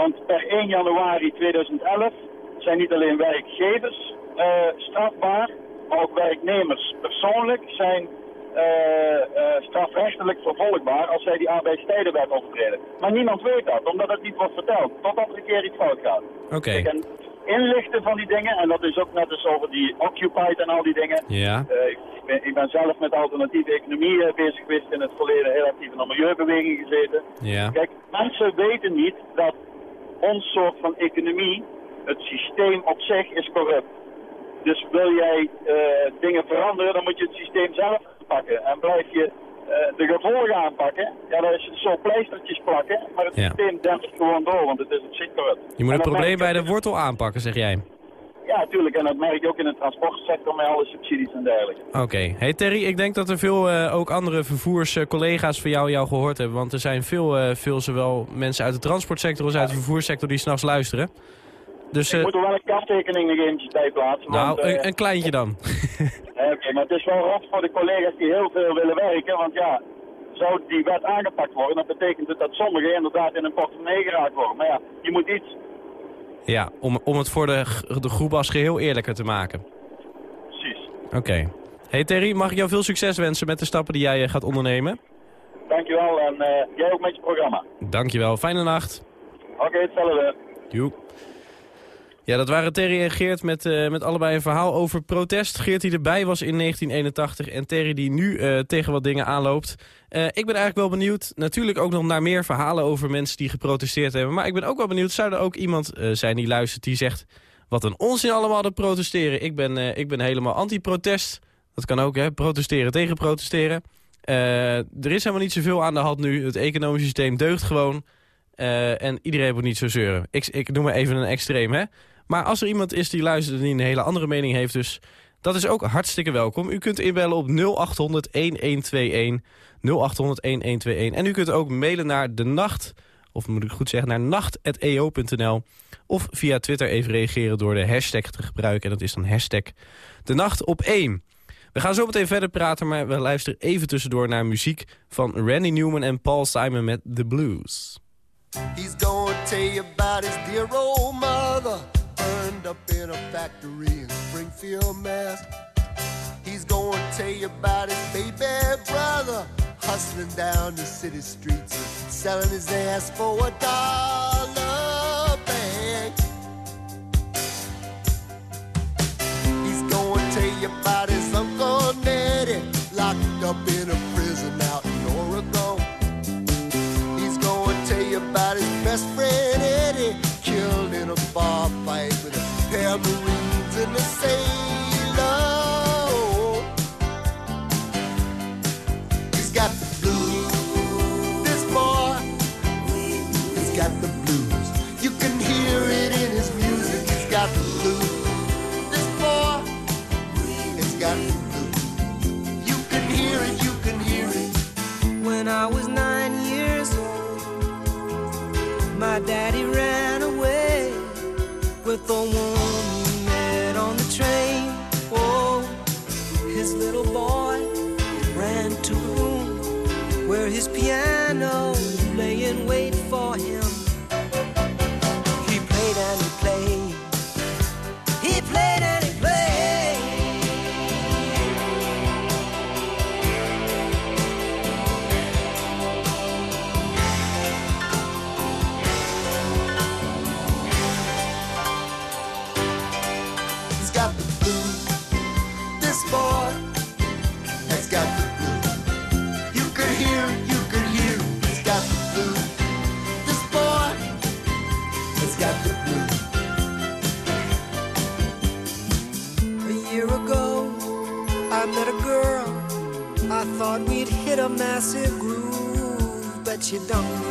Want per 1 januari 2011 zijn niet alleen werkgevers eh, strafbaar, maar ook werknemers persoonlijk zijn eh, eh, strafrechtelijk vervolgbaar als zij die arbeidstijdenwet overtreden. Maar niemand weet dat, omdat het niet wordt verteld, totdat er een keer iets fout gaat. Oké. Kijk, en inlichten van die dingen, en dat is ook net eens over die Occupied en al die dingen. Ja. Ik, ben, ik ben zelf met alternatieve economie bezig geweest in het verleden, heel actief in de milieubeweging gezeten. Ja. Kijk, mensen weten niet dat ons soort van economie, het systeem op zich, is corrupt. Dus wil jij eh, dingen veranderen, dan moet je het systeem zelf pakken. En blijf je eh, de gevolgen aanpakken, ja, dan is het zo pleistertjes plakken. Maar het Ja. systeem dempt gewoon door, want het is op zich corrupt. Je moet het probleem bij de wortel aanpakken, zeg jij. Ja, natuurlijk. En dat merk je ook in de transportsector met alle subsidies en dergelijke. Oké. Hey Terry, ik denk dat er veel eh, ook andere vervoerscollega's van jou jou gehoord hebben. Want er zijn veel, eh, veel zowel mensen uit de transportsector als uit de vervoerssector die s'nachts luisteren. Dus, ik eh, moet er wel een kanttekening nog eventjes bij plaatsen. nou, want, eh, een, een kleintje dan. eh, Oké, maar het is wel rot voor de collega's die heel veel willen werken. Want ja, zou die wet aangepakt worden, dan betekent het dat sommigen inderdaad in een portemonnee geraakt worden. Maar ja, je moet iets. Ja, om, om het voor de, de groep als geheel eerlijker te maken. Precies. Oké. Hey Terry, mag ik jou veel succes wensen met de stappen die jij eh, gaat ondernemen? Dankjewel en eh, jij ook met je programma. Dankjewel, fijne nacht. Oké, hetzelfde. Joe. Ja, dat waren Terry en Geert met, eh, met allebei een verhaal over protest. Geert die erbij was in 1981 en Terry die nu tegen wat dingen aanloopt. Eh, ik ben eigenlijk wel benieuwd, natuurlijk ook nog naar meer verhalen over mensen die geprotesteerd hebben. Maar ik ben ook wel benieuwd, zou er ook iemand eh, zijn die luistert die zegt... wat een onzin allemaal dat protesteren. Ik ben, eh, ik ben helemaal anti-protest. Dat kan ook, hè, protesteren tegen protesteren. Er is helemaal niet zoveel aan de hand nu. Het economische systeem deugt gewoon. En iedereen moet niet zo zeuren. Ik, ik noem maar even een extreem, hè. Maar als er iemand is die luistert en die een hele andere mening heeft... dus dat is ook hartstikke welkom. U kunt inbellen op 0800-1121. 0800-1121. En u kunt ook mailen naar de nacht... of moet ik goed zeggen, naar nacht.eo.nl... of via Twitter even reageren door de hashtag te gebruiken. En dat is dan hashtag de nacht op 1. We gaan zo meteen verder praten, maar we luisteren even tussendoor naar muziek... van Randy Newman en Paul Simon met The Blues. He's gonna tell you about his dear old mother, burned up in a factory in Springfield, Mass. He's gonna tell you about his baby brother, hustling down the city streets and selling his ass for a dollar bag. He's gonna tell you about his uncle Nettie, locked up in a prison out in Oregon. He's gonna tell you about his best friend pair Marines and a sailor. He's got the blues, this boy. He's got the blues. You can hear it in his music. He's got the blues. This boy, he's got the blues. You can hear it. You can hear it. When I was nine years old, my daddy don't.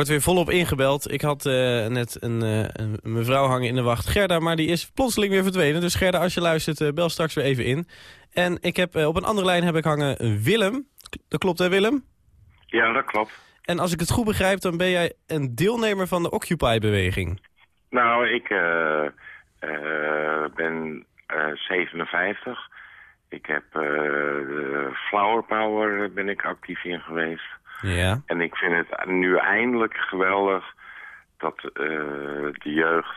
Wordt weer volop ingebeld. Ik had eh, net een, eh, een mevrouw hangen in de wacht, Gerda, maar die is plotseling weer verdwenen. Dus Gerda, als je luistert, eh, bel straks weer even in. En ik heb, op een andere lijn heb ik hangen Willem. Dat klopt hè, Willem? Ja, dat klopt. En als ik het goed begrijp, dan ben jij een deelnemer van de Occupy-beweging. Nou, ik ben eh, 57. Ik heb Flower Power ben ik actief in geweest. Ja. En ik vind het nu eindelijk geweldig dat eh, de jeugd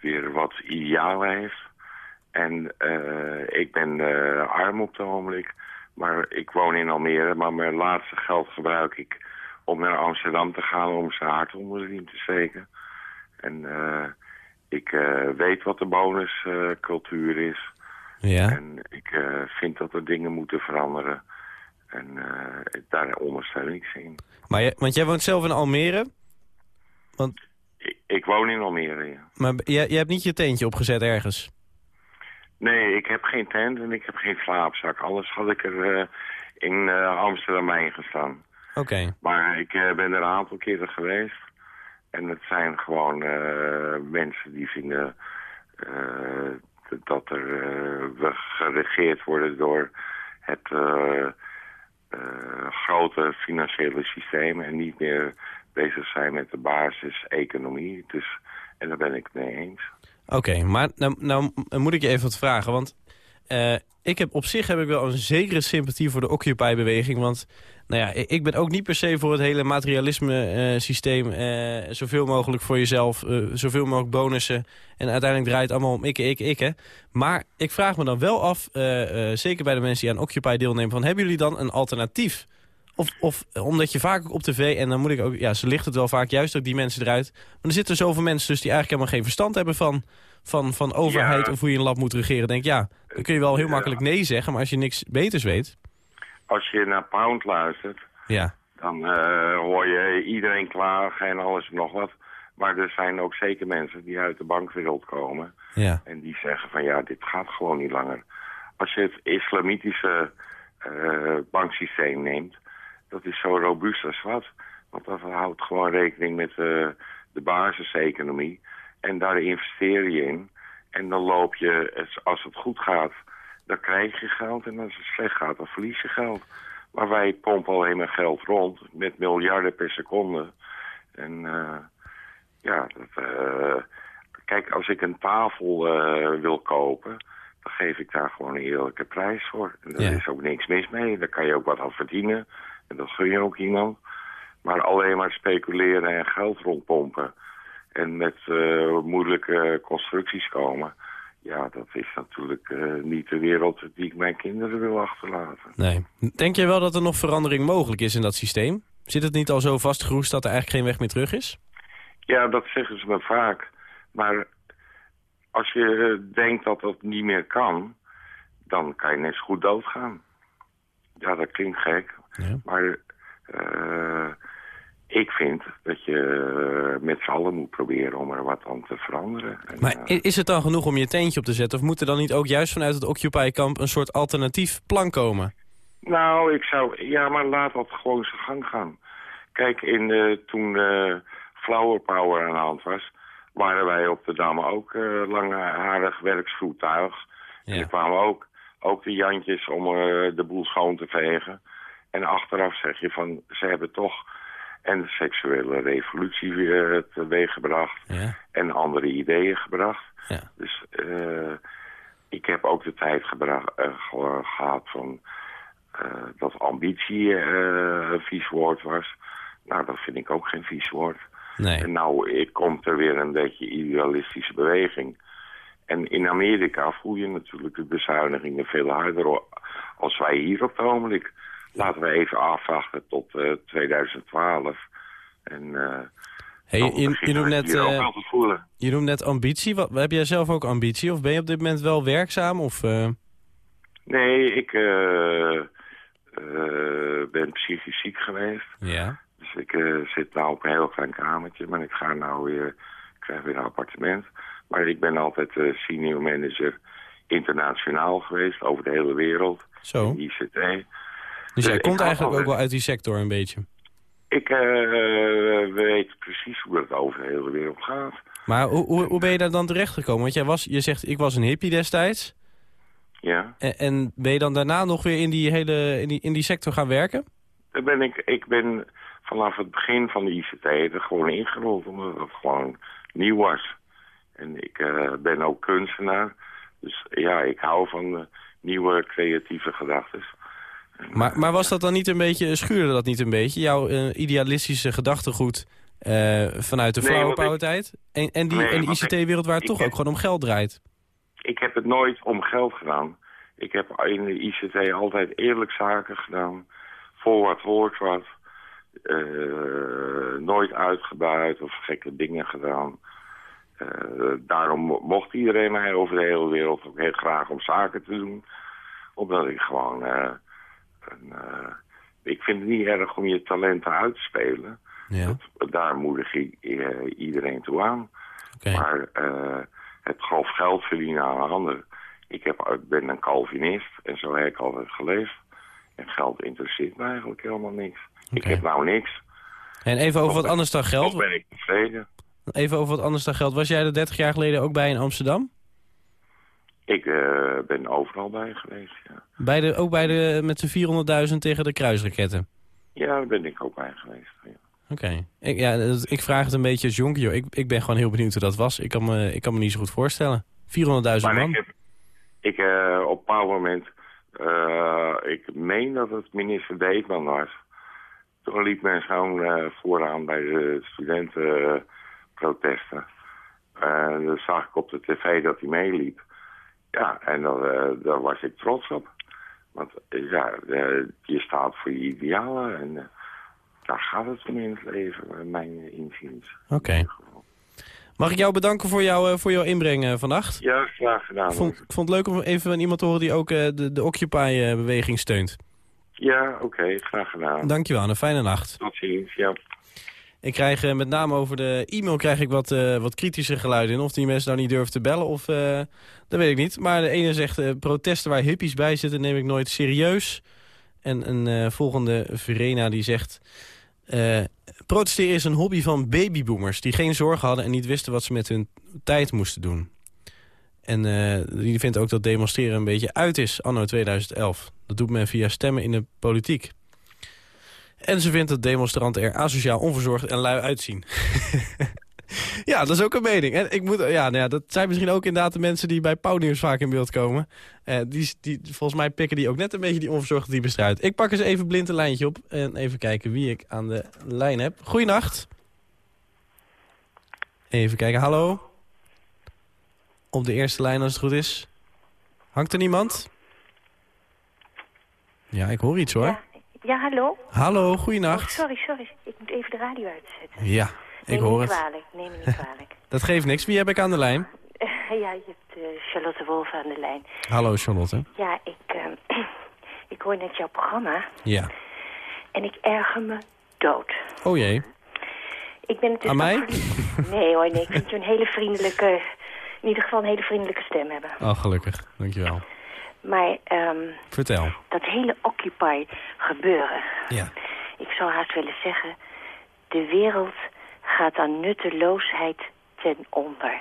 weer wat idealen heeft. En eh, ik ben eh, arm op het ogenblik. Maar ik woon in Almere. Maar mijn laatste geld gebruik ik om naar Amsterdam te gaan om zijn hart onder de riem te steken. En ik weet wat de bonuscultuur is. Ja. En ik vind dat er dingen moeten veranderen. En eh, daar ondersteun ik ze in. Maar je, want jij woont zelf in Almere. Want, Ik woon in Almere, ja. maar jij, jij hebt niet je teentje opgezet ergens. Nee, ik heb geen tent en ik heb geen slaapzak. Anders had ik er eh, in eh, Amsterdam heen gestaan. Oké. Maar ik ben er een aantal keren geweest. En het zijn gewoon mensen die vinden dat er we geregeerd worden door het grote financiële systeem en niet meer bezig zijn met de basis-economie. Dus, en daar ben ik mee eens. Oké, maar nou, nou moet ik je even wat vragen. Want eh, ik heb op zich heb ik wel een zekere sympathie voor de Occupy-beweging. Want nou ja, ik ik ben ook niet per se voor het hele materialisme-systeem. eh, zoveel mogelijk voor jezelf, eh, zoveel mogelijk bonussen. En uiteindelijk draait het allemaal om ikke, ikke, ikke. Maar ik vraag me dan wel af, eh, eh, zeker bij de mensen die aan Occupy deelnemen... van hebben jullie dan een alternatief? Of, of eh, omdat je vaak ook op tv, en dan moet ik ook... Ja, ze licht het wel vaak, juist ook die mensen eruit. Maar er zitten zoveel mensen dus die eigenlijk helemaal geen verstand hebben van... Van, van overheid Ja. of hoe je een land moet regeren. Denk ja, dan kun je wel heel makkelijk nee zeggen. Maar als je niks beters weet... Als je naar Pound luistert, Ja, dan eh, hoor je iedereen klagen en alles en nog wat. Maar er zijn ook zeker mensen die uit de bankwereld komen. ja. En die zeggen van ja, dit gaat gewoon niet langer. Als je het islamitische eh, banksysteem neemt, dat is zo robuust als wat. Want dat houdt gewoon rekening met eh, de basiseconomie. En daar investeer je in. En dan loop je, als het goed gaat, dan krijg je geld. En als het slecht gaat, dan verlies je geld. Maar wij pompen alleen maar geld rond met miljarden per seconde. En eh, ja, dat, eh, kijk, als ik een tafel eh, wil kopen, dan geef ik daar gewoon een eerlijke prijs voor. En daar Ja. is ook niks mis mee. Daar kan je ook wat aan verdienen. En dat gun je ook iemand. Maar alleen maar speculeren en geld rondpompen. En met eh, moeilijke constructies komen. Ja, dat is natuurlijk eh, niet de wereld die ik mijn kinderen wil achterlaten. Nee. Denk je wel dat er nog verandering mogelijk is in dat systeem? Zit het niet al zo vastgeroest dat er eigenlijk geen weg meer terug is? Ja, dat zeggen ze me vaak. Maar als je eh, denkt dat dat niet meer kan, dan kan je net zo goed doodgaan. Ja, dat klinkt gek. Maar ik vind dat je eh, met z'n allen moet proberen om er wat aan te veranderen. En, Maar i- is het dan genoeg om je teentje op te zetten? Of moet er dan niet ook juist vanuit het Occupy-kamp... een soort alternatief plan komen? Nou, ik zou... Ja, maar laat dat gewoon zijn gang gaan. Kijk, in, de toen eh, Flower Power aan de hand was... waren wij op de Dam ook eh langharig werksvoertuig. En er kwamen ook, ook de Jantjes om eh, de boel schoon te vegen. En achteraf zeg je van, ze hebben toch en de seksuele revolutie weer teweeggebracht. En andere ideeën gebracht. Dus eh, ik heb ook de tijd gebracht, eh, ge- gehad van eh, dat ambitie een vies woord was. Nou, dat vind ik ook geen vies woord. Nee. En nou ik komt er weer een beetje idealistische beweging. En in Amerika voel je natuurlijk de bezuinigingen veel harder als wij hier op het ogenblik. Laten we even afwachten tot eh, 2012. En eh, Hey, je, je, noemt net, eh, voelen. je noemt net ambitie. Wat, heb jij zelf ook ambitie? Of ben je op dit moment wel werkzaam? Of, eh, Nee, ik eh, eh, ben psychisch ziek geweest. Ja. Dus ik eh, zit nou op een heel klein kamertje, maar ik ga nou weer, ik krijg weer een appartement. Maar ik ben altijd eh, senior manager internationaal geweest, over de hele wereld. Zo. In ICT. Dus jij komt eigenlijk ook wel uit die sector een beetje. Ik eh, weet precies hoe het over de hele wereld gaat. Maar hoe, hoe, hoe ben je daar dan terechtgekomen? Want jij was, je zegt, ik was een hippie destijds. Ja. En, en ben je dan daarna nog weer in die, hele, in die, in die sector gaan werken? Daar ben ik, ik ben vanaf het begin van de ICT er gewoon ingerold, omdat het gewoon nieuw was. En ik eh, ben ook kunstenaar. Dus ja, ik hou van eh, nieuwe creatieve gedachten. Maar, maar was dat dan niet een beetje, schuurde dat niet een beetje? Jouw eh, idealistische gedachtegoed eh, vanuit de Nee, flower want ik- power tijd? En, en die, Nee, en die ICT-wereld waar het toch heb- ook gewoon om geld draait? ik heb het nooit om geld gedaan. Ik heb in de ICT altijd eerlijk zaken gedaan. Voor wat hoort wat. Eh, nooit uitgebuit of gekke dingen gedaan. Daarom mo- mocht iedereen mij over de hele wereld ook heel graag om zaken te doen. Omdat ik gewoon... een, eh, ik vind het niet erg om je talenten uit te spelen. Ja. Daar moedig ik eh, iedereen toe aan. Maar eh, het grof geld verdienen aan een ander. Ik, heb, ik ben een Calvinist en zo heb ik altijd geleefd. En geld interesseert me eigenlijk helemaal niks. Ik heb nou niks. En even over wat anders dan geld. ben ik tevreden. Even over wat anders dan geld. Was jij er 30 jaar geleden ook bij in Amsterdam? Ik eh, ben overal bij geweest, ja. Bij de, ook bij de, met de 400.000 tegen de kruisraketten? Ja, daar ben ik ook bij geweest. Ja. Oké. Ik, ja, dat- ik vraag het een beetje als jonkie, joh. Ik, ik ben gewoon heel benieuwd hoe dat was. Ik kan me, ik kan me niet zo goed voorstellen. 400.000 Maar man. ik heb, ik, eh, op een bepaald moment, eh, ik meen dat het minister Deetman was. Toen liep men gewoon eh, vooraan bij de studentenprotesten. En dan zag ik op de tv dat hij meeliep. Ja, en dan, eh, daar was ik trots op. Want ja, eh, je staat voor je idealen en eh, daar gaat het om in het leven, mijn inziens. Oké. Mag ik jou bedanken voor, jou, voor jouw inbreng vannacht? Ja, graag gedaan. Ik vond, ik vond het leuk om even iemand te horen die ook de, de Occupy-beweging steunt. Ja, oké, graag gedaan. Dankjewel en een fijne nacht. Tot ziens, ja. Ik krijg eh, met name over de e-mail krijg ik wat, eh, wat kritische geluiden in. Of die mensen nou niet durven te bellen, of, eh, dat weet ik niet. Maar de ene zegt, protesten waar hippies bij zitten neem ik nooit serieus. En een volgende, Verena, die zegt... protesteren is een hobby van babyboomers... die geen zorgen hadden en niet wisten wat ze met hun tijd moesten doen. En die vindt ook dat demonstreren een beetje uit is, anno 2011. Dat doet men via stemmen in de politiek. En ze vindt dat demonstranten er asociaal, onverzorgd en lui uitzien. ja, dat is ook een mening. En ik moet, ja, nou ja, dat zijn misschien ook inderdaad de mensen die bij Pauwnieuws vaak in beeld komen. Eh, die, die, volgens mij pikken die ook net een beetje die onverzorgde types eruit. Ik pak eens even blind een lijntje op en even kijken wie ik aan de lijn heb. Goeienacht. Even kijken, hallo. Op de eerste lijn als het goed is. Hangt er niemand? Ja, ik hoor iets hoor. Ja, hallo? Hallo, Oh, goeienacht. sorry, sorry. Ik moet even de radio uitzetten. Ja, ik Neem hoor me niet het. kwalijk. Neem me niet kwalijk. Dat geeft niks. Wie heb ik aan de lijn? Ja, je hebt eh, Charlotte Wolf aan de lijn. Hallo Charlotte. Ja, ik, eh, ik hoor net jouw programma Ja. en ik erger me dood. Oh jee. Ik ben het dus Aan mij? Nee hoor, nee. Ik vind je een hele vriendelijke... In ieder geval een hele vriendelijke stem hebben. Oh, gelukkig. Dankjewel. Maar ehm, Vertel. dat hele Occupy gebeuren... Ja. Ik zou haast willen zeggen... De wereld gaat aan nutteloosheid ten onder.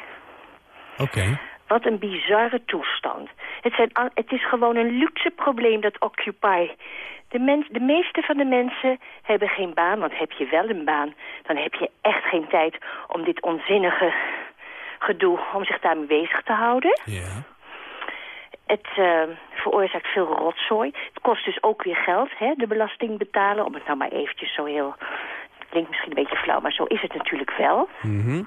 Oké. Wat een bizarre toestand. Het, zijn, het is gewoon een luxe probleem, dat Occupy. De, mens, de meeste van de mensen hebben geen baan, want heb je wel een baan... dan heb je echt geen tijd om dit onzinnige gedoe... om zich daarmee bezig te houden. Ja. Het eh, veroorzaakt veel rotzooi. Het kost dus ook weer geld, hè, de belasting betalen... om het nou maar eventjes zo heel... klinkt misschien een beetje flauw, maar zo is het natuurlijk wel Mhm.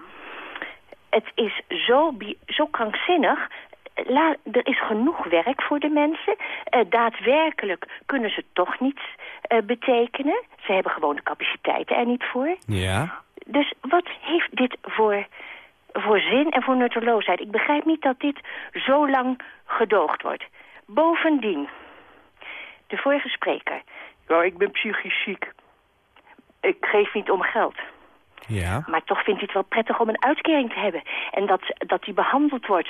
het is zo, zo krankzinnig. La, er is genoeg werk voor de mensen. Eh, daadwerkelijk kunnen ze toch niets eh, betekenen. Ze hebben gewoon de capaciteiten er niet voor. Ja. Dus wat heeft dit voor, voor zin en voor nutteloosheid? Ik begrijp niet dat dit zo lang gedoogd wordt. Bovendien, de vorige spreker. Ja, ik ben psychisch ziek. Ik geef niet om geld. Ja. Maar toch vindt hij het wel prettig om een uitkering te hebben. En dat, dat hij behandeld wordt,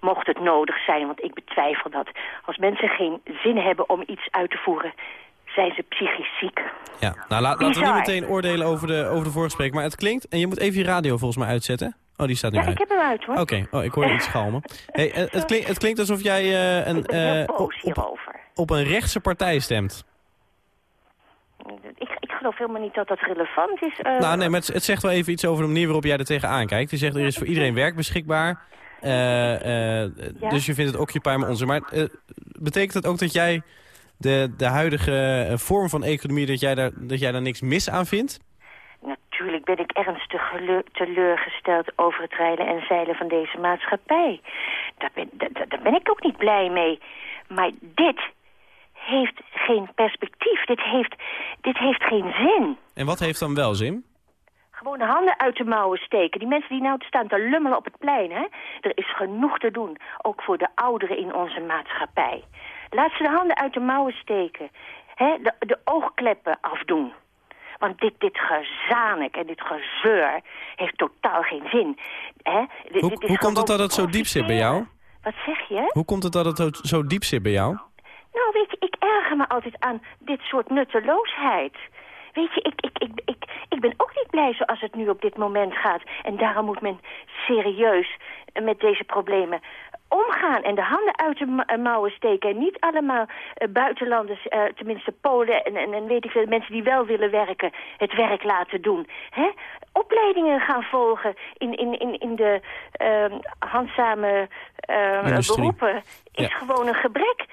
mocht het nodig zijn. Want ik betwijfel dat. Als mensen geen zin hebben om iets uit te voeren, zijn ze psychisch ziek. Ja. Nou, la- laten we niet meteen oordelen over de, over de vorige spreker. Maar het klinkt... En je moet even je radio volgens mij uitzetten. Oh, die staat nu Ja, uit. ik heb hem uit hoor. Oké. Oh, ik hoorde iets galmen. Hey, eh, het, klinkt, het klinkt alsof jij eh, een, eh, op, op, op een rechtse partij stemt. Ik, ik geloof helemaal niet dat dat relevant is. eh. Nou, nee, maar het, het zegt wel even iets over de manier waarop jij er tegenaan kijkt. Je zegt, er is voor iedereen werk beschikbaar. Eh, Dus je vindt het Occupy maar onzin. Maar betekent dat ook dat jij de, de huidige vorm van economie... Dat jij, daar, dat jij daar niks mis aan vindt? Natuurlijk ben ik ernstig teleurgesteld over het rijden en zeilen van deze maatschappij. Daar ben, daar ben ik ook niet blij mee. Maar dit heeft geen perspectief. Dit heeft, dit heeft geen zin. En wat heeft dan wel zin? Gewoon de handen uit de mouwen steken. Die mensen die nou staan te lummelen op het plein, hè? Er is genoeg te doen. Ook voor de ouderen in onze maatschappij. Laat ze de handen uit de mouwen steken. Hè? De, de oogkleppen afdoen. Want dit, dit gezanik en dit gezeur heeft totaal geen zin. Hè? Dit- Hoe, dit hoe komt het dat het zo diep zit bij jou? Wat zeg je? Hoe komt het dat het zo- zo diep zit bij jou? Nou, weet je, ik erger me altijd aan dit soort nutteloosheid. Weet je, ik, ik, ik, ik, ik ben ook niet blij zoals het nu op dit moment gaat. En daarom moet men serieus met deze problemen omgaan. En de handen uit de eh, mouwen steken. En niet allemaal eh, buitenlanders, eh, tenminste Polen en, en, en weet ik veel, mensen die wel willen werken, het werk laten doen. Hè? Opleidingen gaan volgen in, in, in, in de ehm, handzame ehm, beroepen is Ja. gewoon een gebrek.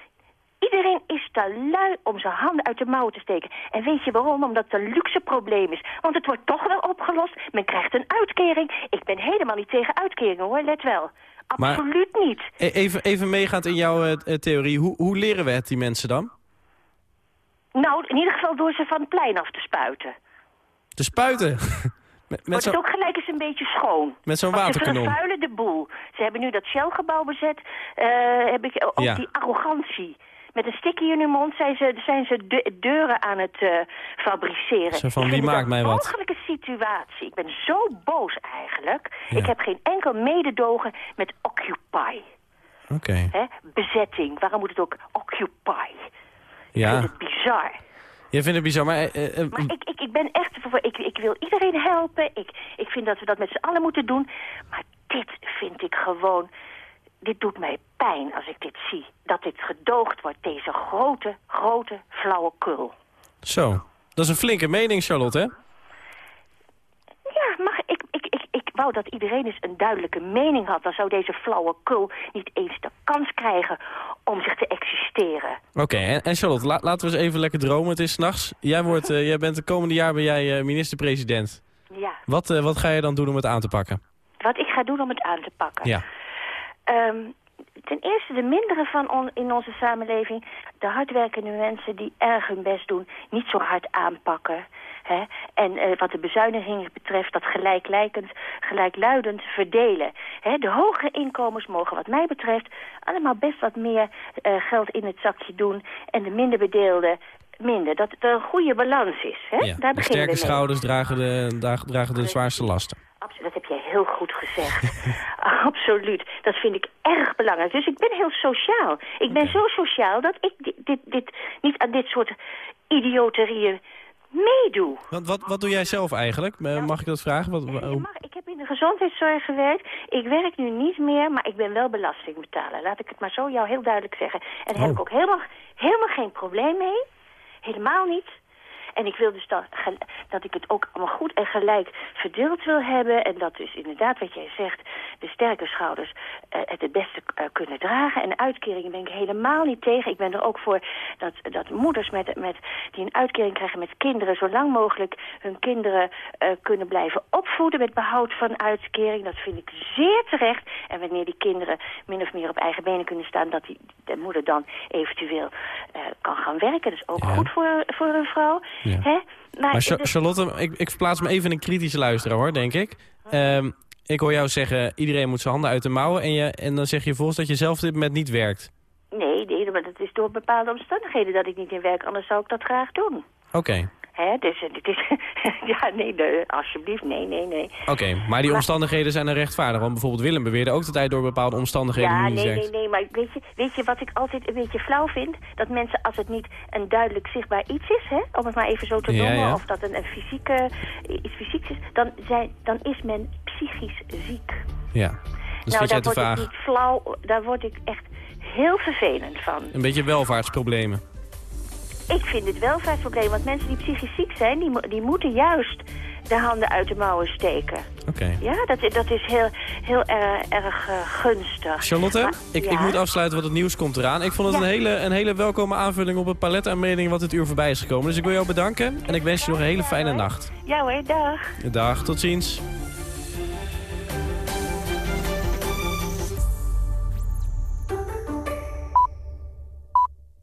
Iedereen is te lui om zijn handen uit de mouwen te steken. En weet je waarom? Omdat het een luxe probleem is. Want het wordt toch wel opgelost. Men krijgt een uitkering. Ik ben helemaal niet tegen uitkeringen hoor, let wel. Maar- Absoluut niet. E- Even, even meegaand in jouw eh, eh, theorie. Hoe, hoe leren we het die mensen dan? Nou, in ieder geval door ze van het plein af te spuiten. Te spuiten. met met Wordt het ook gelijk eens een beetje schoon. met zo'n waterkanon. Ze vervuilen de boel. Ze hebben nu dat Shell-gebouw bezet. eh, heb ik ook Ja. die arrogantie. Met een stikje in hun mond zijn ze, zijn ze de- deuren aan het eh, fabriceren. Zo van, Ik wie maakt een mij wat? mogelijke situatie. Ik ben zo boos eigenlijk. Ja. Ik heb geen enkel mededogen met Occupy. Oké. Bezetting. Waarom moet het ook Occupy? Ik Ja. vind het bizar. Jij vindt het bizar, maar... eh, eh, Maar ik, ik, ik ben echt. Ik, ik wil iedereen helpen. Ik, ik vind dat we dat met z'n allen moeten doen. Maar dit vind ik gewoon. Dit doet mij pijn als ik dit zie. Dat dit gedoogd wordt, deze grote, grote flauwekul. Zo. Dat is een flinke mening, Charlotte, hè? Ja, maar ik, ik, ik, ik wou dat iedereen eens een duidelijke mening had. Dan zou deze flauwekul niet eens de kans krijgen om zich te existeren. Oké, en, en Charlotte, la- laten we eens even lekker dromen. Het is s'nachts. Jij, wordt, eh, jij bent de komende jaar ben jij eh, minister-president. Ja, Wat, eh, wat ga je dan doen om het aan te pakken? wat ik ga doen om het aan te pakken. Ja. Ehm, ten eerste de minderen van on, in onze samenleving. De hardwerkende mensen die erg hun best doen. Niet zo hard aanpakken. Hè? En eh, wat de bezuinigingen betreft, dat gelijklijkend, gelijkluidend verdelen. Hè? De hogere inkomens mogen wat mij betreft allemaal best wat meer eh, geld in het zakje doen. En de minder bedeelden minder. Dat het een goede balans is. Hè? Ja. Daar De sterke schouders dragen de, dra- dragen de zwaarste lasten. Absoluut, dat heb jij heel goed gezegd. Absoluut, dat vind ik erg belangrijk. Dus ik ben heel sociaal. Ik ben zo sociaal dat ik dit, dit, dit, niet aan dit soort idioterieën meedoe. Wat, wat, wat doe jij zelf eigenlijk? Eh, Mag ik dat vragen? Wat, wa- hoe- Ik heb in de gezondheidszorg gewerkt. Ik werk nu niet meer, maar ik ben wel belastingbetaler. Laat ik het maar zo jou heel duidelijk zeggen. En daar heb Oh. ik ook helemaal, helemaal geen probleem mee. Helemaal niet. En ik wil dus dat, dat ik het ook allemaal goed en gelijk verdeeld wil hebben. En dat dus inderdaad, wat jij zegt, de sterke schouders eh, het het beste eh, kunnen dragen. En uitkeringen ben ik helemaal niet tegen. Ik ben er ook voor dat, dat moeders met, met, die een uitkering krijgen met kinderen... zo lang mogelijk hun kinderen eh, kunnen blijven opvoeden met behoud van uitkering. Dat vind ik zeer terecht. En wanneer die kinderen min of meer op eigen benen kunnen staan... dat die, de moeder dan eventueel kan gaan werken. Dat is ook goed voor, voor een vrouw. Ja. Hè? Maar, Maar Cha- Charlotte, ik, ik verplaats me even in een kritische luisteraar hoor, denk ik. Ehm, ik hoor jou zeggen, iedereen moet zijn handen uit de mouwen. En, je, en dan zeg je volgens dat je zelf op dit moment niet werkt. Nee, nee, maar dat is door bepaalde omstandigheden dat ik niet in werk. Anders zou ik dat graag doen. Oké, Hè? Dus dit is... ja, nee, nee, alsjeblieft, nee, nee, nee. oké. Maar die omstandigheden zijn er rechtvaardig. Want bijvoorbeeld Willem beweerde ook dat hij door bepaalde omstandigheden Ja, nu nee, nee, nee, maar weet je, weet je wat ik altijd een beetje flauw vind? Dat mensen, als het niet een duidelijk zichtbaar iets is, hè, om het maar even zo te noemen, ja. of dat een, een fysieke, iets fysieks is, dan, zijn, dan is men psychisch ziek. Ja, dat nou, daar word ik niet flauw, daar word ik echt heel vervelend van. Een beetje welvaartsproblemen. Ik vind het welvaartsprobleem, want mensen die psychisch ziek zijn, die, die moeten juist de handen uit de mouwen steken. Oké. Ja, dat, dat is heel, heel erg, erg eh, gunstig. Charlotte, Maar- ik, ja? ik moet afsluiten, want het nieuws komt eraan. Ik vond het Ja. een, hele, een hele welkome aanvulling op het palet aan meningen wat dit uur voorbij is gekomen. Dus ik wil jou bedanken en ik wens je nog een hele fijne nacht. Ja hoor, dag. Dag, tot ziens.